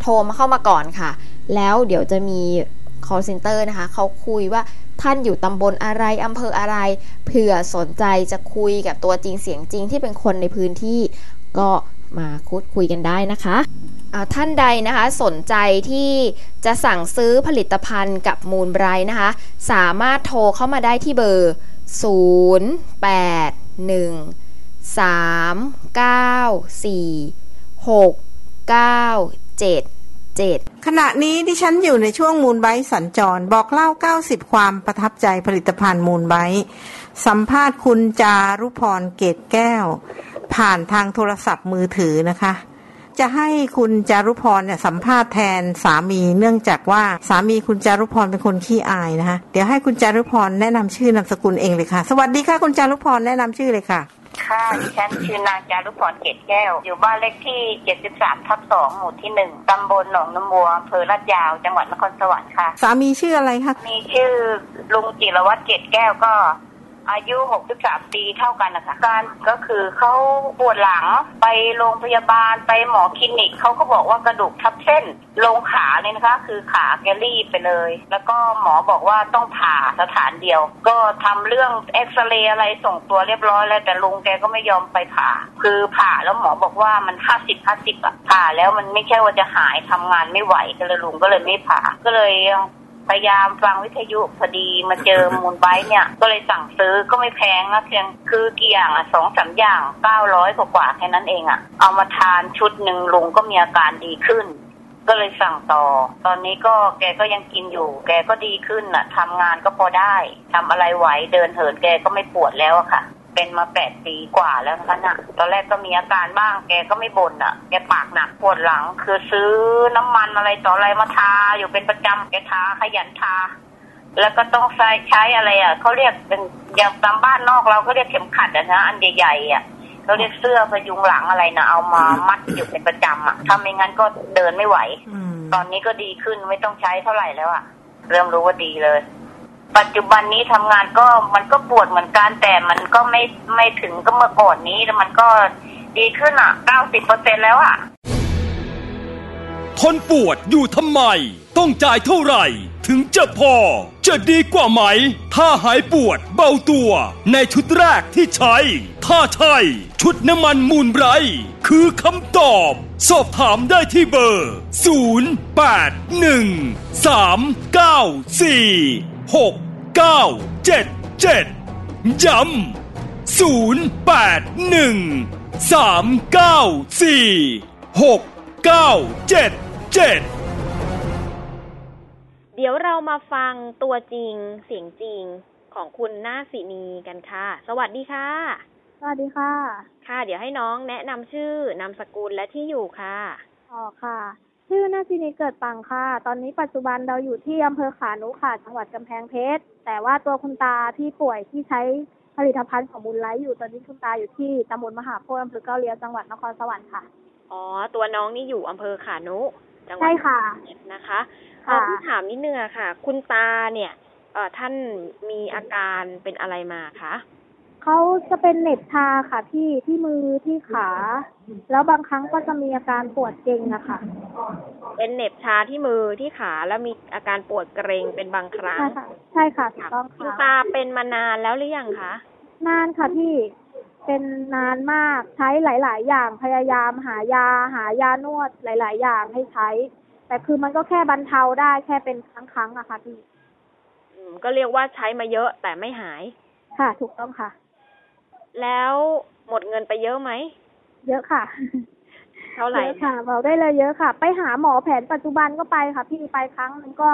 โทรมาเข้ามาก่อนค่ะ แล้วเดี๋ยวจะมี call center นะคะเขาคุยว่าท่านอยู่ตำบลอะไรอำเภออะไรเผื่อสนใจจะคุยกับตัวจริงเสียงจริงที่เป็นคนในพื้นที่ ก็มาคุดคุยกันได้นะคะท่านใดนะคะสนใจที่จะสั่งซื้อผลิตภัณฑ์กับมูลไบร์นะคะ สามารถโทรเข้ามาได้ที่เบอร์ ศูนย์แปดหนึ่งสามเก้าสี่หกเก้าเจ็ด97ขณะนี้ดิฉันอยู่ในช่วงมูลไบต์สัญจรบอกเล่า 90 ความประทับใจผลิตภัณฑ์มูลไบต์สัมภาษณ์คุณจารุพรเกตแก้ว ผ่านทางโทรศัพท์มือถือนะคะ จะให้คุณจารุพรเนี่ยสัมภาษณ์แทนสามีเนื่องจากว่าสามีคุณจารุพรเป็นคนขี้อายนะคะเดี๋ยวให้คุณจารุพรแนะนำชื่อนามสกุลเองเลยค่ะ สวัสดีค่ะ คุณจารุพรแนะนำชื่อเลยค่ะค่ะดิฉันชื่อนางจารุพรเกตแก้ว อยู่บ้านเลขที่ 73 ทับ 2 หมู่ที่ 1 ตำบลหนองน้ำบัวอำเภอลาดยาว จังหวัดนครสวรรค์ค่ะ สามีชื่ออะไรคะ มีชื่อลุงจิรวัตรเกตแก้วก็ อายุ 63 ปีเท่ากันนะคะการก็คือเขาปวดหลังไปโรงพยาบาลไปหมอคลินิกเขาก็บอกว่ากระดูกทับเส้นลงขาเลยนะคะ คือขาแกรีบไปเลย แล้วก็หมอบอกว่าต้องผ่าสถานเดียว ก็ทำเรื่องเอ็กซเรย์อะไรส่งตัวเรียบร้อยแล้วแต่ลุงแกก็ไม่ยอมไปผ่า คือผ่าแล้วหมอบอกว่ามันห้าสิบห้าสิบอะผ่าแล้วมันไม่ใช่ว่าจะหายทำงานไม่ไหวก็เลยลุงก็เลยไม่ผ่าก็เลย พยายามฟังวิทยุพอดีมาเจอมูลไบต์เนี่ย ก็เลยสั่งซื้อก็ไม่แพงนะเพียงคือกี่อย่างอะสองสามอย่างเก้าร้อยกว่าแค่นั้นเองอะ เอามาทานชุดหนึ่งลุงก็มีอาการดีขึ้น ก็เลยสั่งต่อ ตอนนี้ก็แกก็ยังกินอยู่ แกก็ดีขึ้นน่ะทำงานก็พอได้ทำอะไรไหวเดินเหินแกก็ไม่ปวดแล้วอะค่ะ เป็นมาแปดปีกว่าแล้วนะคะน่ะ ตอนแรกก็มีอาการบ้าง แกก็ไม่บ่นอะ แกปากหนักปวดหลัง คือซื้อน้ำมันอะไรต่ออะไรมาทาอยู่เป็นประจำแกทาขยันทา แล้วก็ต้องใช้ใช้อะไรอะเขาเรียกเป็นอย่างตามบ้านนอกเราก็เรียกเข็มขัดอะนะอันใหญ่ๆอะเขาเรียกเสื้อพยุงหลังอะไรนะเอามามัดอยู่เป็นประจำอะถ้าไม่งั้นก็เดินไม่ไหวตอนนี้ก็ดีขึ้นไม่ต้องใช้เท่าไหร่แล้วอะเริ่มรู้ว่าดีเลย ปัจจุบันนี้ทำงานก็มันก็ปวดเหมือนกันแต่มันก็ไม่ไม่ถึงก็เมื่อก่อนนี้แล้วมันก็ดีขึ้นอะเก้าสิบเปอร์เซ็นแล้วอะ ทนปวดอยู่ทำไม ต้องจ่ายเท่าไหร่ ถึงจะพอ จะดีกว่าไหม ถ้าหายปวดเบาตัว ในชุดแรกที่ใช้ ถ้าใช่ชุดน้ำมันมูลไบรคือคำตอบ สอบถามได้ที่เบอร์ 0 8 1 3 9 4 6 9 7 7ย้ำ0 8 1 3 9 4 6 9 7 7เดี๋ยวเรามาฟังตัวจริงเสียงจริงของคุณนาศินีกันค่ะ สวัสดีค่ะ สวัสดีค่ะ ค่ะ เดี๋ยวให้น้องแนะนำชื่อนามสกุลและที่อยู่ค่ะอ๋อค่ะ ชื่อนาซินีเกิดปังค่ะ ตอนนี้ปัจจุบันเราอยู่ที่อำเภอขานุค่ะ จังหวัดกำแพงเพชร แต่ว่าตัวคุณตาที่ป่วยที่ใช้ผลิตภัณฑ์ของบุญไลท์อยู่ตอนนี้คุณตาอยู่ที่ตำบลมหาโพธิ์อำเภอเก้าเลี้ยวจังหวัดนครสวรรค์ค่ะ อ๋อ ตัวน้องนี่อยู่อำเภอขานุ จังหวัดใช่ค่ะนะคะ ค่ะเอ่อพี่ถามนิดนึงอะค่ะ คุณตาเนี่ยเอ่อท่านมีอาการเป็นอะไรมาคะเขาจะเป็นเหน็บชาค่ะที่ที่มือที่ขา แล้วบางครั้งก็จะมีอาการปวดเกร็งนะคะเป็นเหน็บชาที่มือที่ขาแล้วมีอาการปวดเกร็งเป็นบางครั้งใช่ค่ะ ใช่ค่ะถูกต้องคุณค่ะตาเป็นมานานแล้วหรือยังคะนานค่ะพี่เป็นนานมากใช้หลาย ๆ อย่างพยายามหายาหายานวดหลาย ๆ อย่างให้ใช้ แต่คือมันก็แค่บรรเทาได้แค่เป็นครั้งๆอะค่ะพี่อืมก็เรียกว่าใช้มาเยอะแต่ไม่หาย ค่ะ ถูกต้องค่ะ แล้วหมดเงินไปเยอะไหม เยอะค่ะเท่าไหร่เยอะค่ะบอกได้เลยเยอะค่ะ ไปหาหมอแผนปัจจุบันก็ไปค่ะ พี่ไปครั้งหนึงก็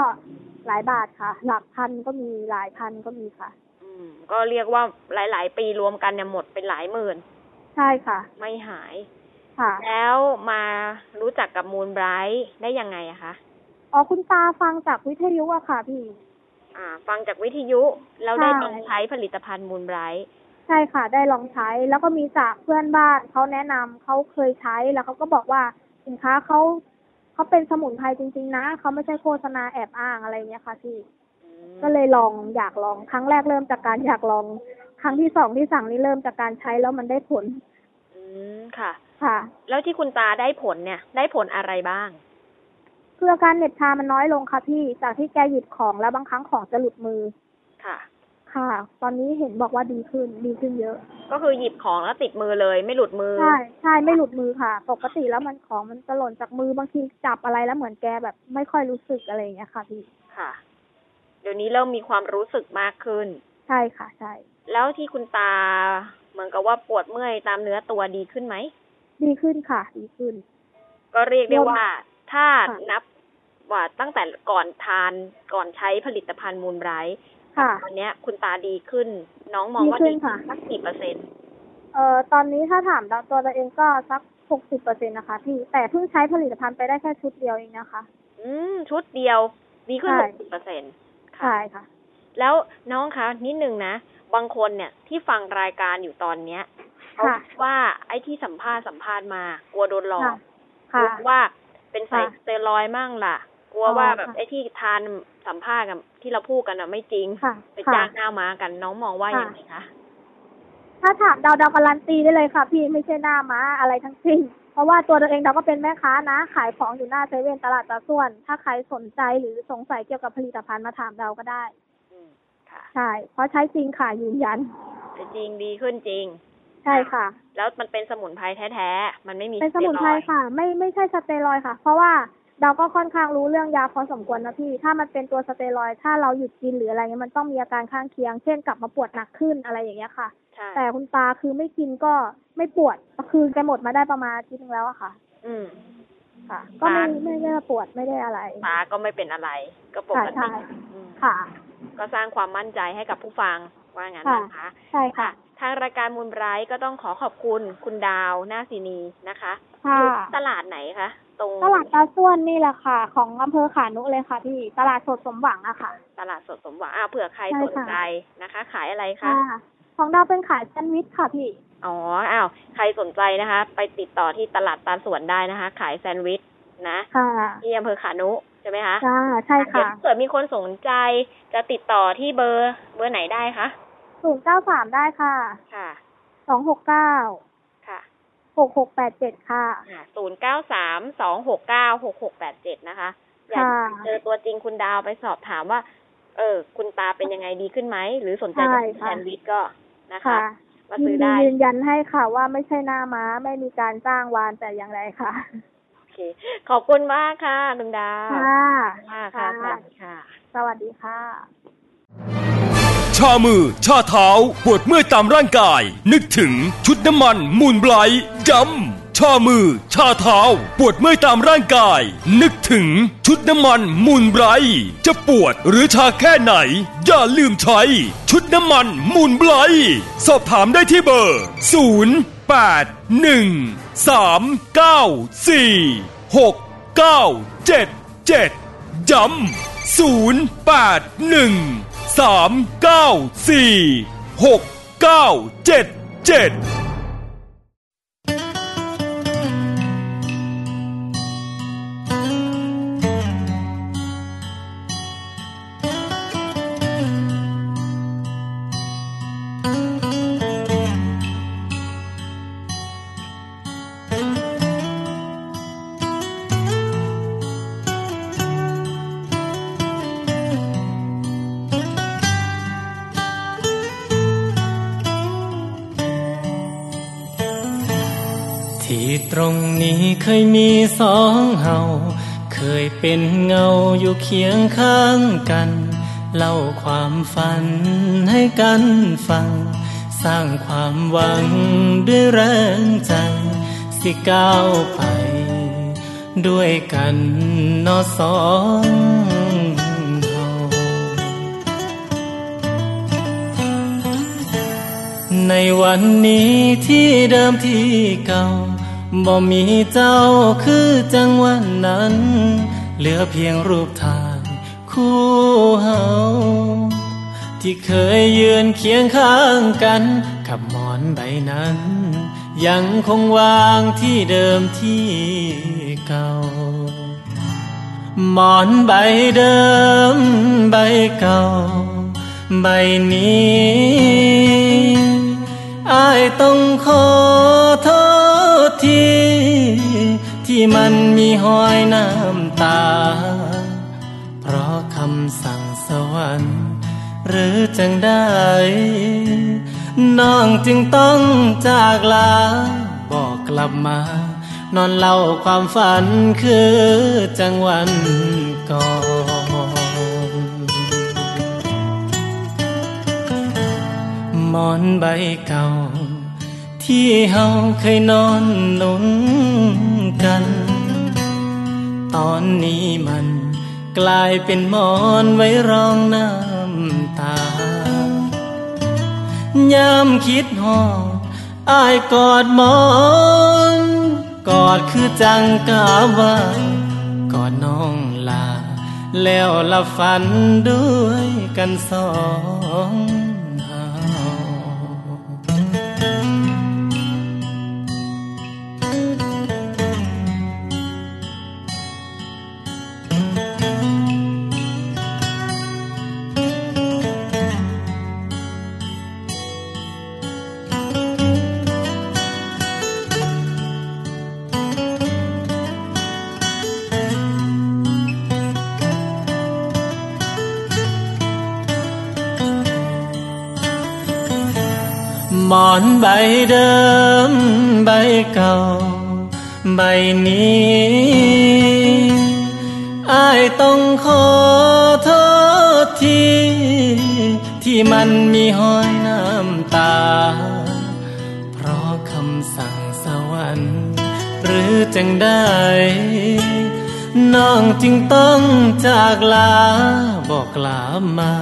หลายบาทค่ะ หลักพันก็มีหลายพันก็มีค่ะ อืม ก็เรียกว่าหลาย ๆ ปีรวมกันเนี่ยหมดเป็นหลายหมื่น ใช่ค่ะ ไม่หาย ค่ะแล้วมารู้จักกับมูลไบรท์ได้ยังไงอะคะอ๋อคุณตาฟังจากวิทยุอะค่ะพี่ อ่า ฟังจากวิทยุแล้วได้ใช่ลองใช้ผลิตภัณฑ์มูลไบรท์ใช่ค่ะ ได้ลองใช้แล้วก็มีจากเพื่อนบ้านเขาแนะนำเขาเคยใช้แล้วเขาก็บอกว่าสินค้าเขาเขาเป็นสมุนไพรจริง ๆ นะเขาไม่ใช่โฆษณาแอบอ้างอะไรเงี้ยค่ะพี่ก็เลยลองอยากลองครั้งแรกเริ่มจากการอยากลอง ครั้งที่สองที่สั่งนี่เริ่มจากการใช้แล้วมันได้ผล อืมค่ะ ค่ะ แล้วที่คุณตาได้ผลเนี่ย ได้ผลอะไรบ้างคืออาการเหน็บชามันน้อยลงค่ะพี่ จากที่แกหยิบของแล้วบางครั้งของจะหลุดมือ ค่ะ ค่ะ ตอนนี้เห็นบอกว่าดีขึ้น ดีขึ้นเยอะ ก็คือหยิบของแล้วติดมือเลย ไม่หลุดมือ ใช่ใช่ไม่หลุดมือค่ะ ปกติแล้วมันของมันจะหล่นจากมือบางทีจับอะไรแล้วเหมือนแกแบบ ไม่ค่อยรู้สึกอะไรอย่างเงี้ยค่ะพี่ ค่ะ เดี๋ยวนี้เริ่มมีความรู้สึกมากขึ้น ใช่ค่ะ ใช่ แล้วที่คุณตาเหมือนกับว่าปวดเมื่อยตามเนื้อตัวดีขึ้นไหม ดีขึ้นค่ะ ดีขึ้น ก็เรียกได้ว่า ถ้านับว่าตั้งแต่ก่อนทานก่อนใช้ผลิตภัณฑ์มูลไบรท์ค่ะตอนเนี้ยคุณตาดีขึ้น น้องมองว่าดีขึ้ดีนค่ะสักกี่เปอร์เซ็นต์เอ่อตอนนี้ถ้าถามตัวตัวเองก็สักหกสิบเปอร์เซ็นนะคะพี่แต่เพิ่งใช้ผลิตภัณฑ์ไปได้แค่ชุดเดียวเองนะคะ อืม ชุดเดียวดีขึ้นใช่หกสิบเปอร์เซ็นต์ใช่ค่ะ แล้วน้องคะนิดนึงนะ บางคนเนี่ยที่ฟังรายการอยู่ตอนเนี้ย เขาค่ะคิดว่าไอ้ที่สัมภาษณ์สัมภาษณ์มากลัวโดนหลอกค่ะกลัวว่าเป็นใส่ค่ะสเตียรอยด์มั่งล่ะ กลัวอ๋อว่าแบบค่ะไอ้ที่ทานสัมภาษณ์กันที่เราพูดกันอะไม่จริงค่ะไปค่ะจ้างหน้าม้ากันน้องมองว่าค่ะอย่างไรคะถ้าถามดาวดาวการันตีได้เลยค่ะ พี่ไม่ใช่หน้าม้าอะไรทั้งสิ้นเพราะว่าตัวเราเองเราก็เป็นแม่ค้านะ ขายของอยู่หน้าเซเว่นตลาดตาส่วน ถ้าใครสนใจหรือสงสัยเกี่ยวกับผลิตภัณฑ์มาถามเราก็ได้อืมค่ะใช่ เพราะใช้จริงค่ะยืนยันแต่จริงดีขึ้นจริง ใช่ค่ะ แล้วมันเป็นสมุนไพรแท้ๆ มันไม่มีเป็นสมุนไพรสเตียอยด์ค่ะ ไม่ไม่ใช่สเตียรอยด์ค่ะ เพราะว่าเราก็ค่อนข้างรู้เรื่องยาพอสมควรนะพี่ ถ้ามันเป็นตัวสเตียรอยด์ถ้าเราหยุดกินหรืออะไรเงี้ยมันต้องมีอาการข้างเคียง เช่นกลับมาปวดหนักขึ้นอะไรอย่างเงี้ยค่ะใช่แต่คุณตาคือไม่กินก็ไม่ปวดคือแกหมดมาได้ประมาณอาทิตย์นึงแล้วอะค่ะ อืมค่ะ ก็ไม่ตาไม่ได้ปวดไม่ได้อะไรตาก็ไม่เป็นอะไร ก็ปค่ะกใช่ติอืมค่ะ ก็สร้างความมั่นใจให้กับผู้ฟัง ว่างั้นค่ะนะคะใช่ค่ะ ทางรายการมูลไบรท์ก็ต้องขอขอบคุณคุณดาวหน้าศินีนะคะค่ะอยู่ตลาดไหนคะตรงตลาดตาส่วนนี่แหละค่ะ ของอำเภอขานุเลยค่ะพี่ตลาดสดสมหวังอะค่ะ ตลาดสดสมหวังอ่าเผื่อใครใช่สค่ะนใจนะคะ ขายอะไรคะค่ะของเราเป็นขายแซนด์วิชค่ะพี่อ๋ออ้าวใครสนใจนะคะ ไปติดต่อที่ตลาดตาสวนได้นะคะ ขายแซนด์วิชนะค่ะที่อำเภอขานุ ใช่ไหมคะจ้าใช่เดี๋ยวค่ะเกิดมีคนสนใจจะติดต่อที่เบอร์เบอร์ไหนได้คะศูนย์เก้าสามได้ค่ะ ค่ะสองหกเก้าค่ะหกหกแปดเจ็ดค่ะศูนย์เก้าสามสองหกเก้าหกหกแปดเจ็ดนะคะอยากค่ะเจอตัวจริงคุณดาวไปสอบถามว่า เออ คุณตาเป็นยังไงดีขึ้นไหม หรือสนใจจะกินใช่ค่ะแซนด์วิชก็นะคะค่ะมายิซื้นอดีได้ยืนยันให้ค่ะว่าไม่ใช่หน้าม้าไม่มีการจ้างวานแต่อย่างไรค่ะโอเค ขอบคุณมากค่ะคุณดาวค่ะค่ะค่ะสวัสดีค่ะ สวัสดีค่ะ ชามือ ชาเท้า ปวดเมื่อยตามร่างกาย นึกถึงชุดน้ำมัน มูลไบรท์จำชามือ ชาเท้า ปวดเมื่อยตามร่างกาย นึกถึงชุดน้ำมันมูลไบรท์จะปวดหรือชาแค่ไหน อย่าลืมใช้ ชุดน้ำมันมูลไบรท์สอบถามได้ที่เบอร์ 0 8 1 3 9 4 6 9 7 7ย้ำ0 8 1 3 9 4 6 9 7 7 เป็นเงาอยู่เคียงข้างกัน เล่าความฝันให้กันฟัง สร้างความหวังด้วยแรงใจ สิก้าวไป ด้วยกันนอสองเฮาในวันนี้ที่เดิมที่เก่า บ่มีเจ้าคือจังวันนั้น เหลือเพียงรูปถ่าย คู่เฮาที่เคยยืนเคียงข้างกัน กับหมอนใบนั้น ยังคงวางที่เดิมที่เก่า หมอนใบเดิมใบเก่า ใบนี้อายต้องขอโทษที ที่มันมีหอยน้ำ ตา เพราะคำสั่งสวรรค์ หรือจังได้ น้องจึงต้องจากลา บอกกลับมา นอนเล่าความฝันคือจังวันก่อนหมอนใบเก่า ที่เฮาเคยนอนหนุนกัน ตอนนี้มันกลายเป็นหมอนไว้รองน้ำตายามคิดหอดอายกอดหมอน กอดคือจังกาว่ากอดน้องลา แล้วละฝันด้วยกันสอง ใบเดิมใบเก่า ใบนี้อายต้องขอโทษทีที่มันมีห้อยน้ำตา เพราะคำสั่งสวรรค์ หรือจังได้น้องจึงต้องจากลาบอกกลับมา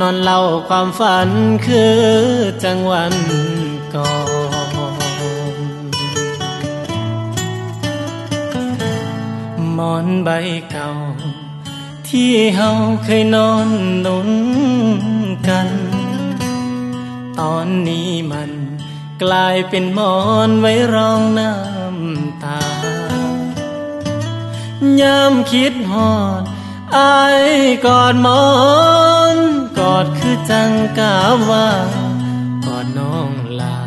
นอนเล่าความฝันคือจังวัน กอนหมอนใบเก่า ที่เฮาเคยนอนหนุนกัน ตอนนี้มันกลายเป็นหมอนไว้รองน้ำตายามคิดหอดอายกอดหมอน กอดคือจังกาว่า อนน้องลา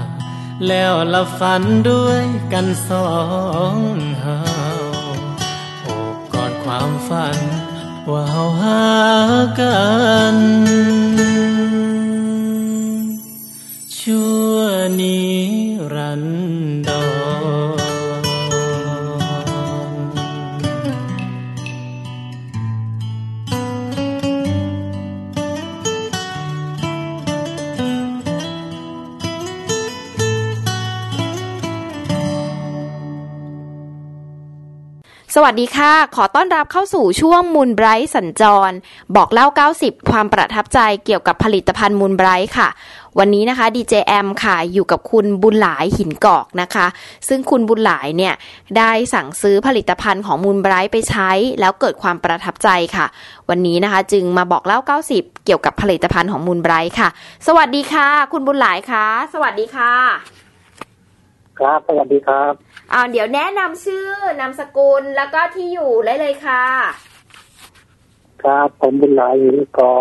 แล้วละฝันด้วยกันสองเฮาโอบกอดความฝัน ว่าเฮาหากันชั่วนี้รันด สวัสดีค่ะ ขอต้อนรับเข้าสู่ช่วงมูลไบรท์สัญจร บอกเล่า 90 ความประทับใจเกี่ยวกับผลิตภัณฑ์มูลไบรท์ค่ะ วันนี้นะคะดีเจแอมค่ะ อยู่กับคุณบุญหลายหินกอกนะคะ ซึ่งคุณบุญหลายเนี่ย ได้สั่งซื้อผลิตภัณฑ์ของมูลไบรท์ไปใช้ แล้วเกิดความประทับใจค่ะ วันนี้นะคะ จึงมาบอกเล่า 90 เกี่ยวกับผลิตภัณฑ์ของมูลไบรท์ค่ะ สวัสดีค่ะ คุณบุญหลายค่ะ สวัสดีค่ะ ครับสวัสดีครับ อ่าเดี๋ยวแนะนำชื่อนามสกุลแล้วก็ที่อยู่ได้เลยค่ะ ครับผมบุญหลายหินกอ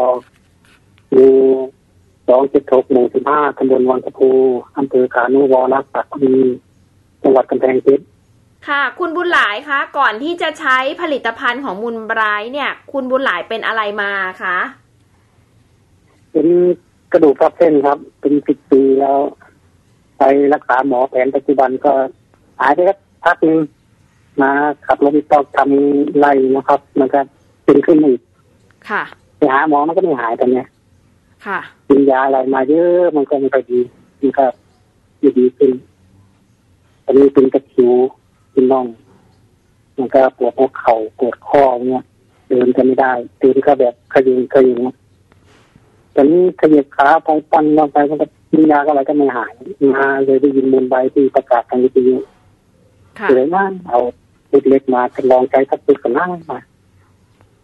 อยู่สองเจ็ดหกหมู่สิบห้าตำบลวังตะพูอำเภอขานุวรปัตตานีจังหวัดกำแพงเพชรค่ะ คุณบุญหลายคะ ก่อนที่จะใช้ผลิตภัณฑ์ของมูลไบรท์เนี่ย คุณบุญหลายเป็นอะไรมาคะเป็นกระดูกทับเส้นครับ เป็นสิบปีแล้ว ไปรักษาหมอแผนปัจจุบันก็ หายไปสักพักหนึงมาขับรถอีกตอกทำไล่นะครับ มันก็เป็นขึ้นมาอีกค่ะไปหาหมอมันก็ไม่หายตอนเนี้ยค่ะกินยาอะไรมาเยอะมันก็ไม่ค่อยดีมันก็ไม่ดีขึ้นตอนนี้เป็นตะคริวเป็นน่อง มันก็ปวดหัวเข่าปวดข้อเนี่ยเดินก็ไม่ได้เดินก็แบบขยิงขยิงตอนนี้ขยับขาไปปั้นลงไปมันก็กินยาก็อะไรก็ไม่หายมาเลยได้ยินมูลใบที่ประกาศทางวิทยุ ค่ะเลยนั่งเอาชุดเล็กมาทดลองใช้สักชุดก็นั่งมา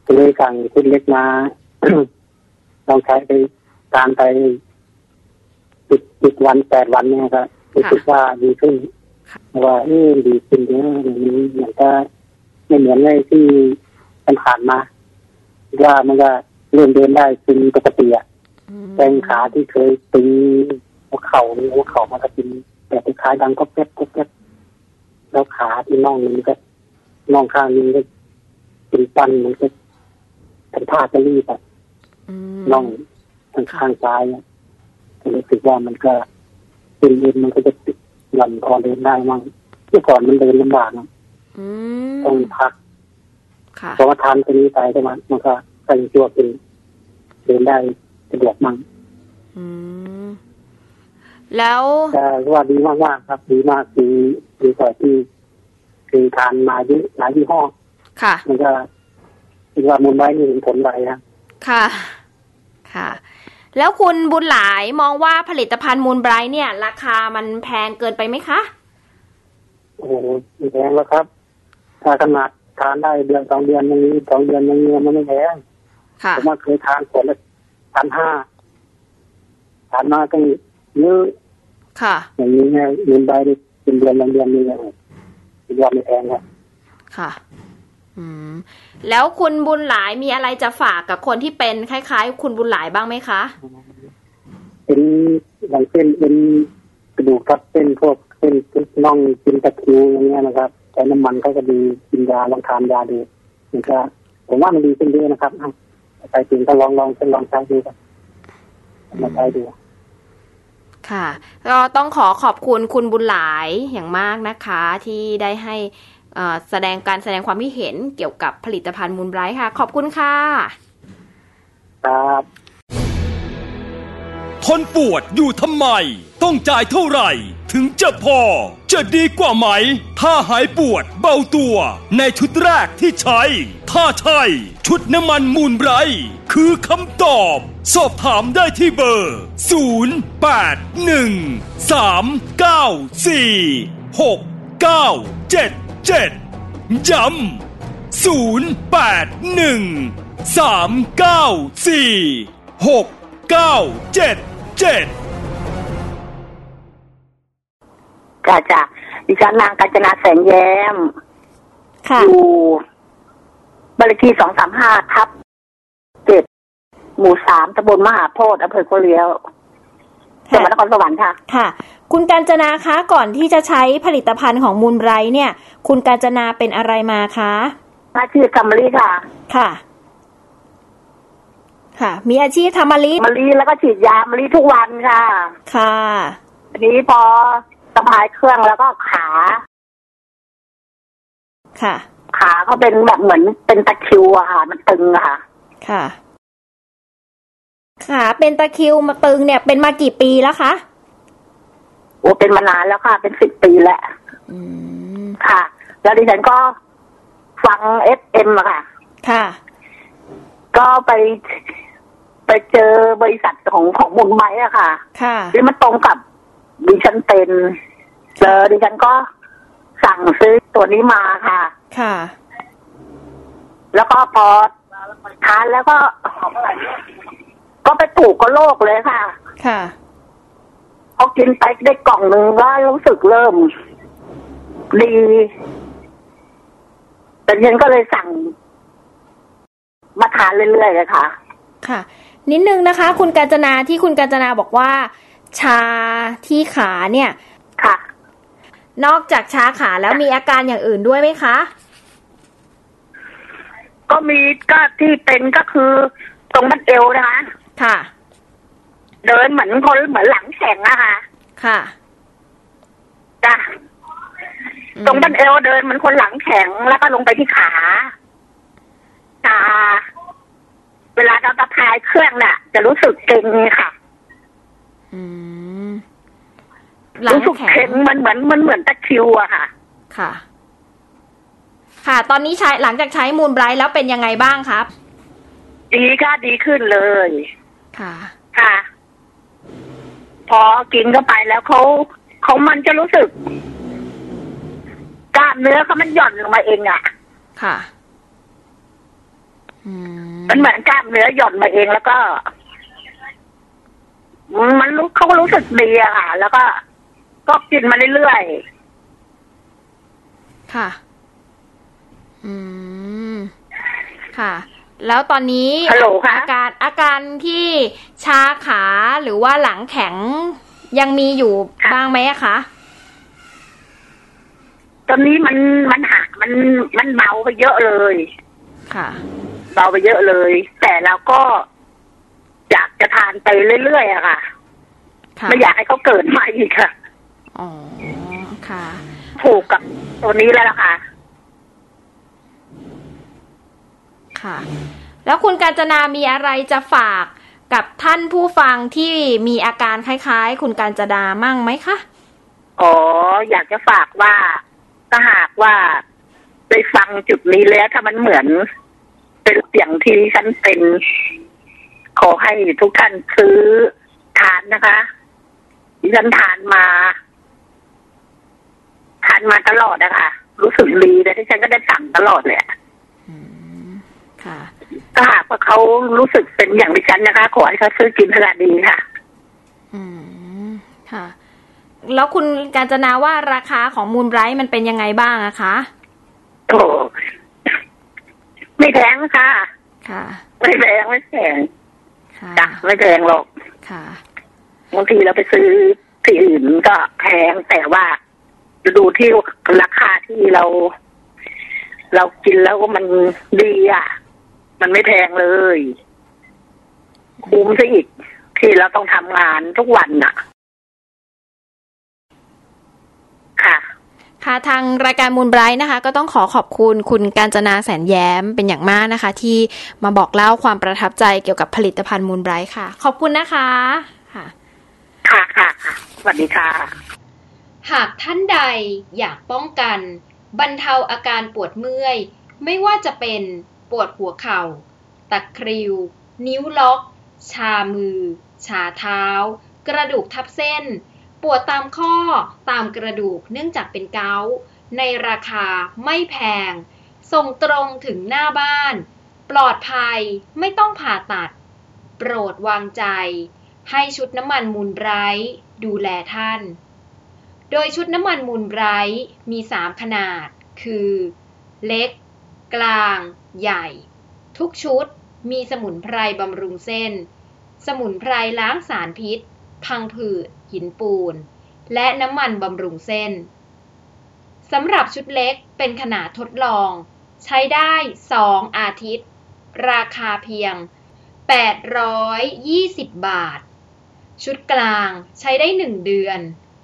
ก็เลยสั่งชุดเล็กมาลองใช้ไปตามไปสิบสิบวันแปดวันเนี่ยก็รู้สึกว่าดีขึ้นว่าเออดีขึ้นเยอะอย่างนี้เหมือนก็ไม่เหมือนเลยที่มันผ่านมา ว่ามันก็เริ่มเดินได้เป็นปกติอะแรงขาที่เคยตึงหัวเข่านี่หัวเข่ามันก็เป็นแบบคล้ายๆดังก็แก๊บก็แก๊บ แล้วขาที่น่องนี่มันก็น่องข้างนี้มันก็เป็นปั้นมันก็เป็นท่าจะรีบอะน่องทางข้างซ้ายเนี่ยก็รู้สึกว่ามันก็เป็นเอ็นมันก็จะติดหย่อนพอเดินได้มั่งเมื่อก่อนมันเดินลำบากนะอืต้องมพักค่ะเพราะว่าทานตัวนี้ไปแต่มันมันก็ใส่ตัวเป็นเดินได้สะดวกมั่งอืมแล้วแต่ว่าดีมากๆครับ ดีมากดี ดีกว่าที่คือทานมาเยอะหลายยี่ห้อค่ะ มันก็คิดว่ามูลไว้นี่เห็นผลไรครับค่ะ ค่ะ แล้วคุณบุญหลายมองว่าผลิตภัณฑ์มูลไบรท์เนี่ย ราคามันแพงเกินไปไหมคะ โอ้โหไม่แพงแล้วครับ ถ้าขนาดทานได้เดือนสองเดือนอยังนี้สองเดือนอยังนี้มันไม่แพงค่ะผมว่าเคยทานขวดละพันห้าทานมาตั้งเยอะค่ะ อย่างนี้เนี่ยเงินใบได้ เป็นเดือนละเดือนนึงเลยคิดว่าไม่แพงครับค่ะ อืม แล้วคุณบุญหลายมีอะไรจะฝากกับคนที่เป็นคล้าย ๆ คุณบุญหลายบ้างไหมคะ เป็นอย่างเส้นเป็นกระดูกทับเส้นพวกเส้นน่องกินตะคริวอย่างเงี้ยนะครับใช้น้ำมันก็จะดีกินยาลองทานยาดูมันก็ผมว่ามันดีขึ้นเยอะนะครับอะใครจริงก็ลองลองเป็นลองใช้ดูครับมาใช้ดู ค่ะ ก็ต้องขอขอบคุณคุณบุญหลายอย่างมากนะคะที่ได้ให้เอ่อแสดงการแสดงความคิดเห็นเกี่ยวกับผลิตภัณฑ์มูลไบรท์ค่ะ ขอบคุณค่ะ ครับ ทนปวดอยู่ทำไม ต้องจ่ายเท่าไหร่ ถึงจะพอ จะดีกว่าไหม ถ้าหายปวดเบาตัว ในชุดแรกที่ใช้ ถ้าใช่ ชุดน้ำมันมูลไบร์คือคำตอบ สอบถามได้ที่เบอร์ 0 8 1 3 9 4 6 9 7 7 ย้ำ0 8 1 3 9 4 6 9 7 7 จ้าจ้าดิฉันนางกาญจนาแสงแย้ม ค่ะ อยู่บ้านเลขที่สองสามห้าทับเจ็ดหมู่สามตำบลมหาโพธิ์อำเภอโคเลี้ยวจังหวัดนครสวรรค์ค่ะ ค่ะ คุณกาญจนาคะก่อนที่จะใช้ผลิตภัณฑ์ของมูลไบรท์เนี่ย คุณกาญจนาเป็นอะไรมาคะอาชีพทำมะลิค่ะ ค่ะ ค่ะ มีอาชีพทำมะลิมะลิแล้วก็ฉีดยามะลิทุกวันค่ะ ค่ะทีนี้พอสะพายเครื่องแล้วก็ขา ค่ะ ขาเขาเป็นแบบเหมือนเป็นตะคริวอะค่ะ มันตึงอะค่ะ ค่ะค่ะเป็นตะคริวมาตึงเนี่ย เป็นมากี่ปีแล้วคะโอ้เป็นมานานแล้วค่ะ เป็นสิบปีแล้วค่ะ แล้วดิฉันก็ฟังเอฟเอ็มอะค่ะ ค่ะ ก็ไปไปเจอบริษัทของของมุนไม้อะค่ะ ค่ะที่มันตรงกับดิฉันเป็น เจอดิฉันก็สั่งซื้อตัวนี้มาค่ะ ค่ะ แล้วก็พอทานแล้วก็ ก็ไปปลูกก็โรคเลยค่ะ ค่ะพอกินไปได้กล่องหนึ่งก็รู้สึกเริ่ม ดี แต่ฉันก็เลยสั่ง มาทานเรื่อยๆเลยค่ะ ค่ะ นิดนึงนะคะ คุณกาญจนาที่คุณกาญจนาบอกว่า ชาที่ขาเนี่ย ค่ะ นอกจากชาขาแล้วมีอาการอย่างอื่นด้วยไหมคะ ก็มีก็ที่เป็นก็คือตรงบันเอวนะคะ ค่ะ เดินเหมือนคนเหมือนหลังแข็งอะค่ะ ค่ะจ้ะตรงบันเอวเดินเหมือนคนหลังแข็งแล้วก็ลงไปที่ขาตาเวลาเราตะพายเครื่องน่ะ จะรู้สึกเกร็งค่ะ อืมหลัง รู้สึกแข็เข็งงมันเหมือนมันเหมือนตะคริวอะค่ะ ค่ะ ค่ะ ตอนนี้ใช้หลังจากใช้มูลไบรท์แล้วเป็นยังไงบ้างครับ ดีก็ดีขึ้นเลย ค่ะ ค่ะ พอกินเข้าไปแล้วเขาเขามันจะรู้สึกกล้ามเนื้อเขามันหย่อนลงมาเองอะค่ะมันเหมือนกล้ามเนื้อหย่อนมาเองแล้วก็ มันรู้เขาก็รู้สึกดีอะค่ะ แล้วก็ ก็กินมาเรื่อยค่ะ อืม ค่ะ แล้วตอนนี้ฮัลโหลคะอาการอาการที่ชาขาหรือว่าหลังแข็งยังมีอยู่บ้างไหมอะคะๆตอนนี้มันมันหักมันมันเบาไปเยอะเลย ค่ะ เบาไปเยอะเลย แต่เราก็อยากจะทานไปเรื่อยๆอะค่ะค่ะไม่อยากให้เขาเกิดมาอีกค่ะ อ๋อ ค่ะผูกกับตัวนี้แล้วล่ะค่ะ ค่ะ แล้วคุณกาญจนามีอะไรจะฝากกับท่านผู้ฟังที่มีอาการคล้ายๆ คุณกาญจนามั่งไหมคะ อ๋อ อยากจะฝากว่าถ้าหากว่าไปฟังจุดนี้แล้วถ้ามันเหมือน เป็นเสียงที่ฉันเป็น ขอให้ทุกท่านซื้อทานนะคะดิฉันทานมา ทานมาตลอดนะคะรู้สึกดีแต่ที่ฉันก็ได้สั่งตลอดเลยอะค่ะถ้าหากว่าเขารู้สึกเป็นอย่างดิฉันนะคะ ขอให้เขาซื้อกินขนาดดีค่ะ อืมค่ะ แล้วคุณกาญจนาว่าราคาของมูลไบรท์มันเป็นยังไงบ้างอะคะโอ้ไม่แพงค่ะ ค่ะ ไม่แพงไม่แพงค่ะจ้ะไม่แพงหรอก ค่ะบางทีเราไปซื้อที่อื่นก็แพงแต่ว่า ดูที่ราคาที่เรา เรากินแล้วก็มันดีอะ มันไม่แพงเลย คุ้มซะอีก ที่เราต้องทำงานทุกวันน่ะ ค่ะค่ะทางรายการมูลไบรท์นะคะ ก็ต้องขอขอบคุณคุณกาญจนาแสนแย้มเป็นอย่างมากนะคะ ที่มาบอกเล่าความประทับใจเกี่ยวกับผลิตภัณฑ์มูลไบรท์ค่ะ ขอบคุณนะคะ ค่ะ ค่ะค่ะค่ะสวัสดีค่ะ หากท่านใดอยากป้องกัน บรรเทาอาการปวดเมื่อย ไม่ว่าจะเป็นปวดหัวเข่า ตะคริว นิ้วล็อก ชามือ ชาเท้า กระดูกทับเส้น ปวดตามข้อตามกระดูกเนื่องจากเป็นเกาต์ในราคาไม่แพง ส่งตรงถึงหน้าบ้าน ปลอดภัยไม่ต้องผ่าตัด โปรดวางใจ ให้ชุดน้ำมันมูลไบรท์ดูแลท่าน โดยชุดน้ำมันมูลไบรท์มี 3 ขนาด คือ เล็ก กลาง ใหญ่ ทุกชุดมีสมุนไพรบำรุงเส้น สมุนไพรล้างสารพิษ พังผืด หินปูน และน้ำมันบำรุงเส้น สำหรับชุดเล็กเป็นขนาดทดลอง ใช้ได้ 2 อาทิตย์ ราคาเพียง 820 บาท ชุดกลางใช้ได้ 1 เดือน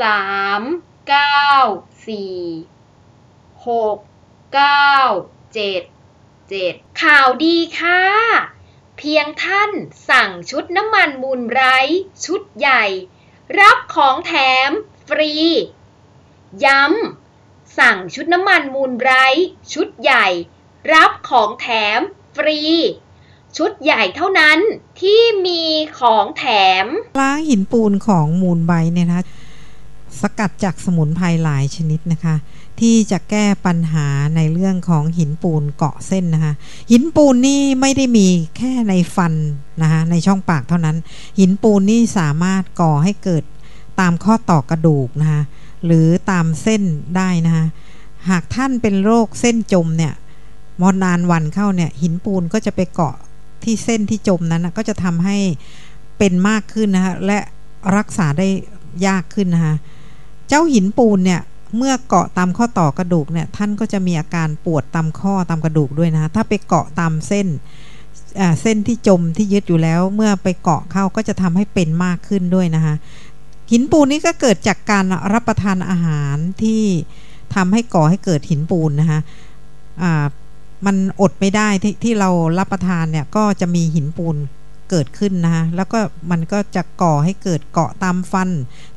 3 9 4 6 9 7 7ข่าวดีค่ะ เพียงท่านสั่งชุดน้ำมันมูลไบรท์ชุดใหญ่ รับของแถมฟรี ย้ำสั่งชุดน้ำมันมูลไบรท์ชุดใหญ่ รับของแถมฟรีชุดใหญ่เท่านั้นที่มีของแถมล้างหินปูนของมูลไบเนี่ยนะ สกัดจากสมุนไพรหลายชนิดนะคะ ที่จะแก้ปัญหาในเรื่องของหินปูนเกาะเส้นนะคะ หินปูนนี่ไม่ได้มีแค่ในฟันนะคะในช่องปากเท่านั้น หินปูนนี่สามารถก่อให้เกิดตามข้อต่อกระดูกนะคะหรือตามเส้นได้นะคะหากท่านเป็นโรคเส้นจมเนี่ยมอนานวันเข้าเนี่ยหินปูนก็จะไปเกาะที่เส้นที่จมนั้นนะก็จะทำให้เป็นมากขึ้นนะคะและรักษาได้ยากขึ้นนะคะ เจ้าหินปูนเนี่ยเมื่อเกาะตามข้อต่อกระดูกเนี่ยท่านก็จะมีอาการปวดตามข้อตามกระดูกด้วยนะคะถ้าไปเกาะตามเส้นเส้นที่จมที่ยึดอยู่แล้ว เมื่อไปเกาะเข้าก็จะทำให้เป็นมากขึ้นด้วยนะคะหินปูนนี้ก็เกิดจากการรับประทานอาหารที่ทำให้ก่อให้เกิดหินปูนนะคะอ่ามันอดไม่ได้ที่ที่เรารับประทานเนี่ยก็จะมีหินปูน เกิดขึ้นนะคะแล้วก็มันก็จะก่อให้เกิดเกาะตามฟัน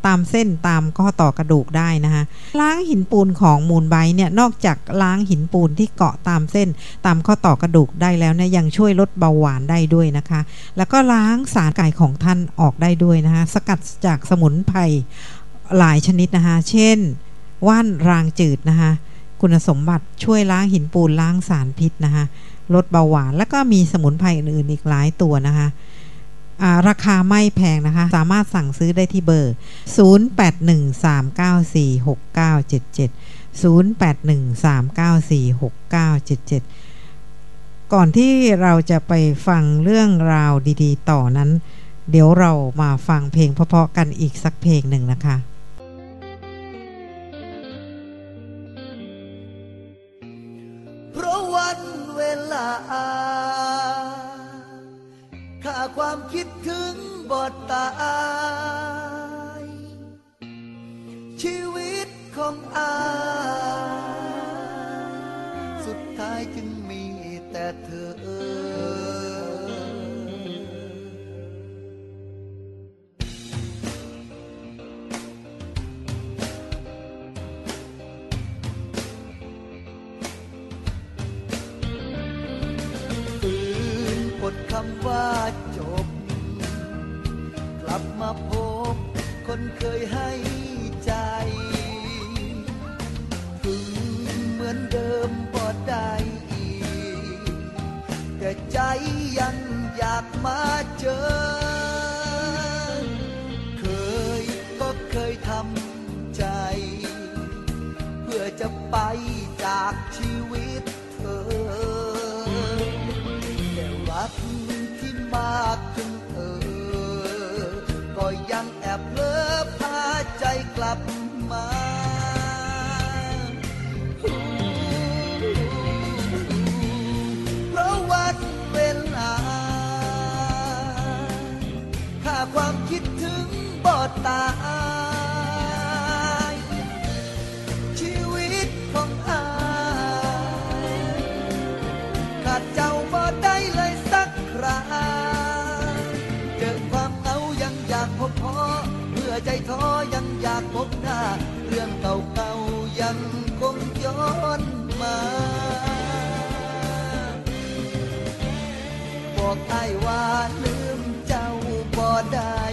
ตามเส้นตามข้อต่อกระดูกได้นะคะล้างหินปูนของมูลไบเนี่ยนอกจากล้างหินปูนที่เกาะตามเส้น ตามข้อต่อกระดูกได้แล้วเนี่ยยังช่วยลดเบาหวานได้ด้วยนะคะ แล้วก็ล้างสารไก่ของท่านออกได้ด้วยนะคะสกัดจากสมุนไพรหลายชนิดนะคะเช่น ว่านรางจืดนะคะคุณสมบัติช่วยล้างหินปูนล้างสารพิษนะคะ ลดเบาหวาน แล้วก็มีสมุนไพรอื่นๆอีกหลายตัวนะคะราคาไม่แพงนะคะ สามารถสั่งซื้อได้ที่เบอร์ 0813946977 0813946977 ก่อนที่เราจะไปฟังเรื่องราวดีๆ ต่อนั้น เดี๋ยวเรามาฟังเพลงเพราะๆกันอีกสักเพลงหนึ่งนะคะ ข้าความคิดถึงบอดตาย ชีวิตของอายสุดท้ายจึงมีแต่เธอำว่าจบ กลับมาพบคนเคยให้ ยังคงย้อนมาบอกไอ้ว่าลืมเจ้าบ่ได้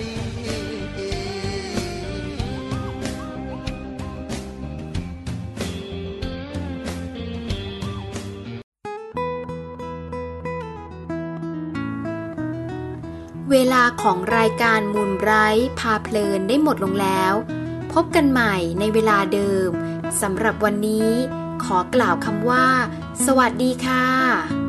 เวลาของรายการมูลไรท์พาเพลินได้หมดลงแล้ว พบกันใหม่ในเวลาเดิม สำหรับวันนี้ขอกล่าวคำว่า สวัสดีค่ะ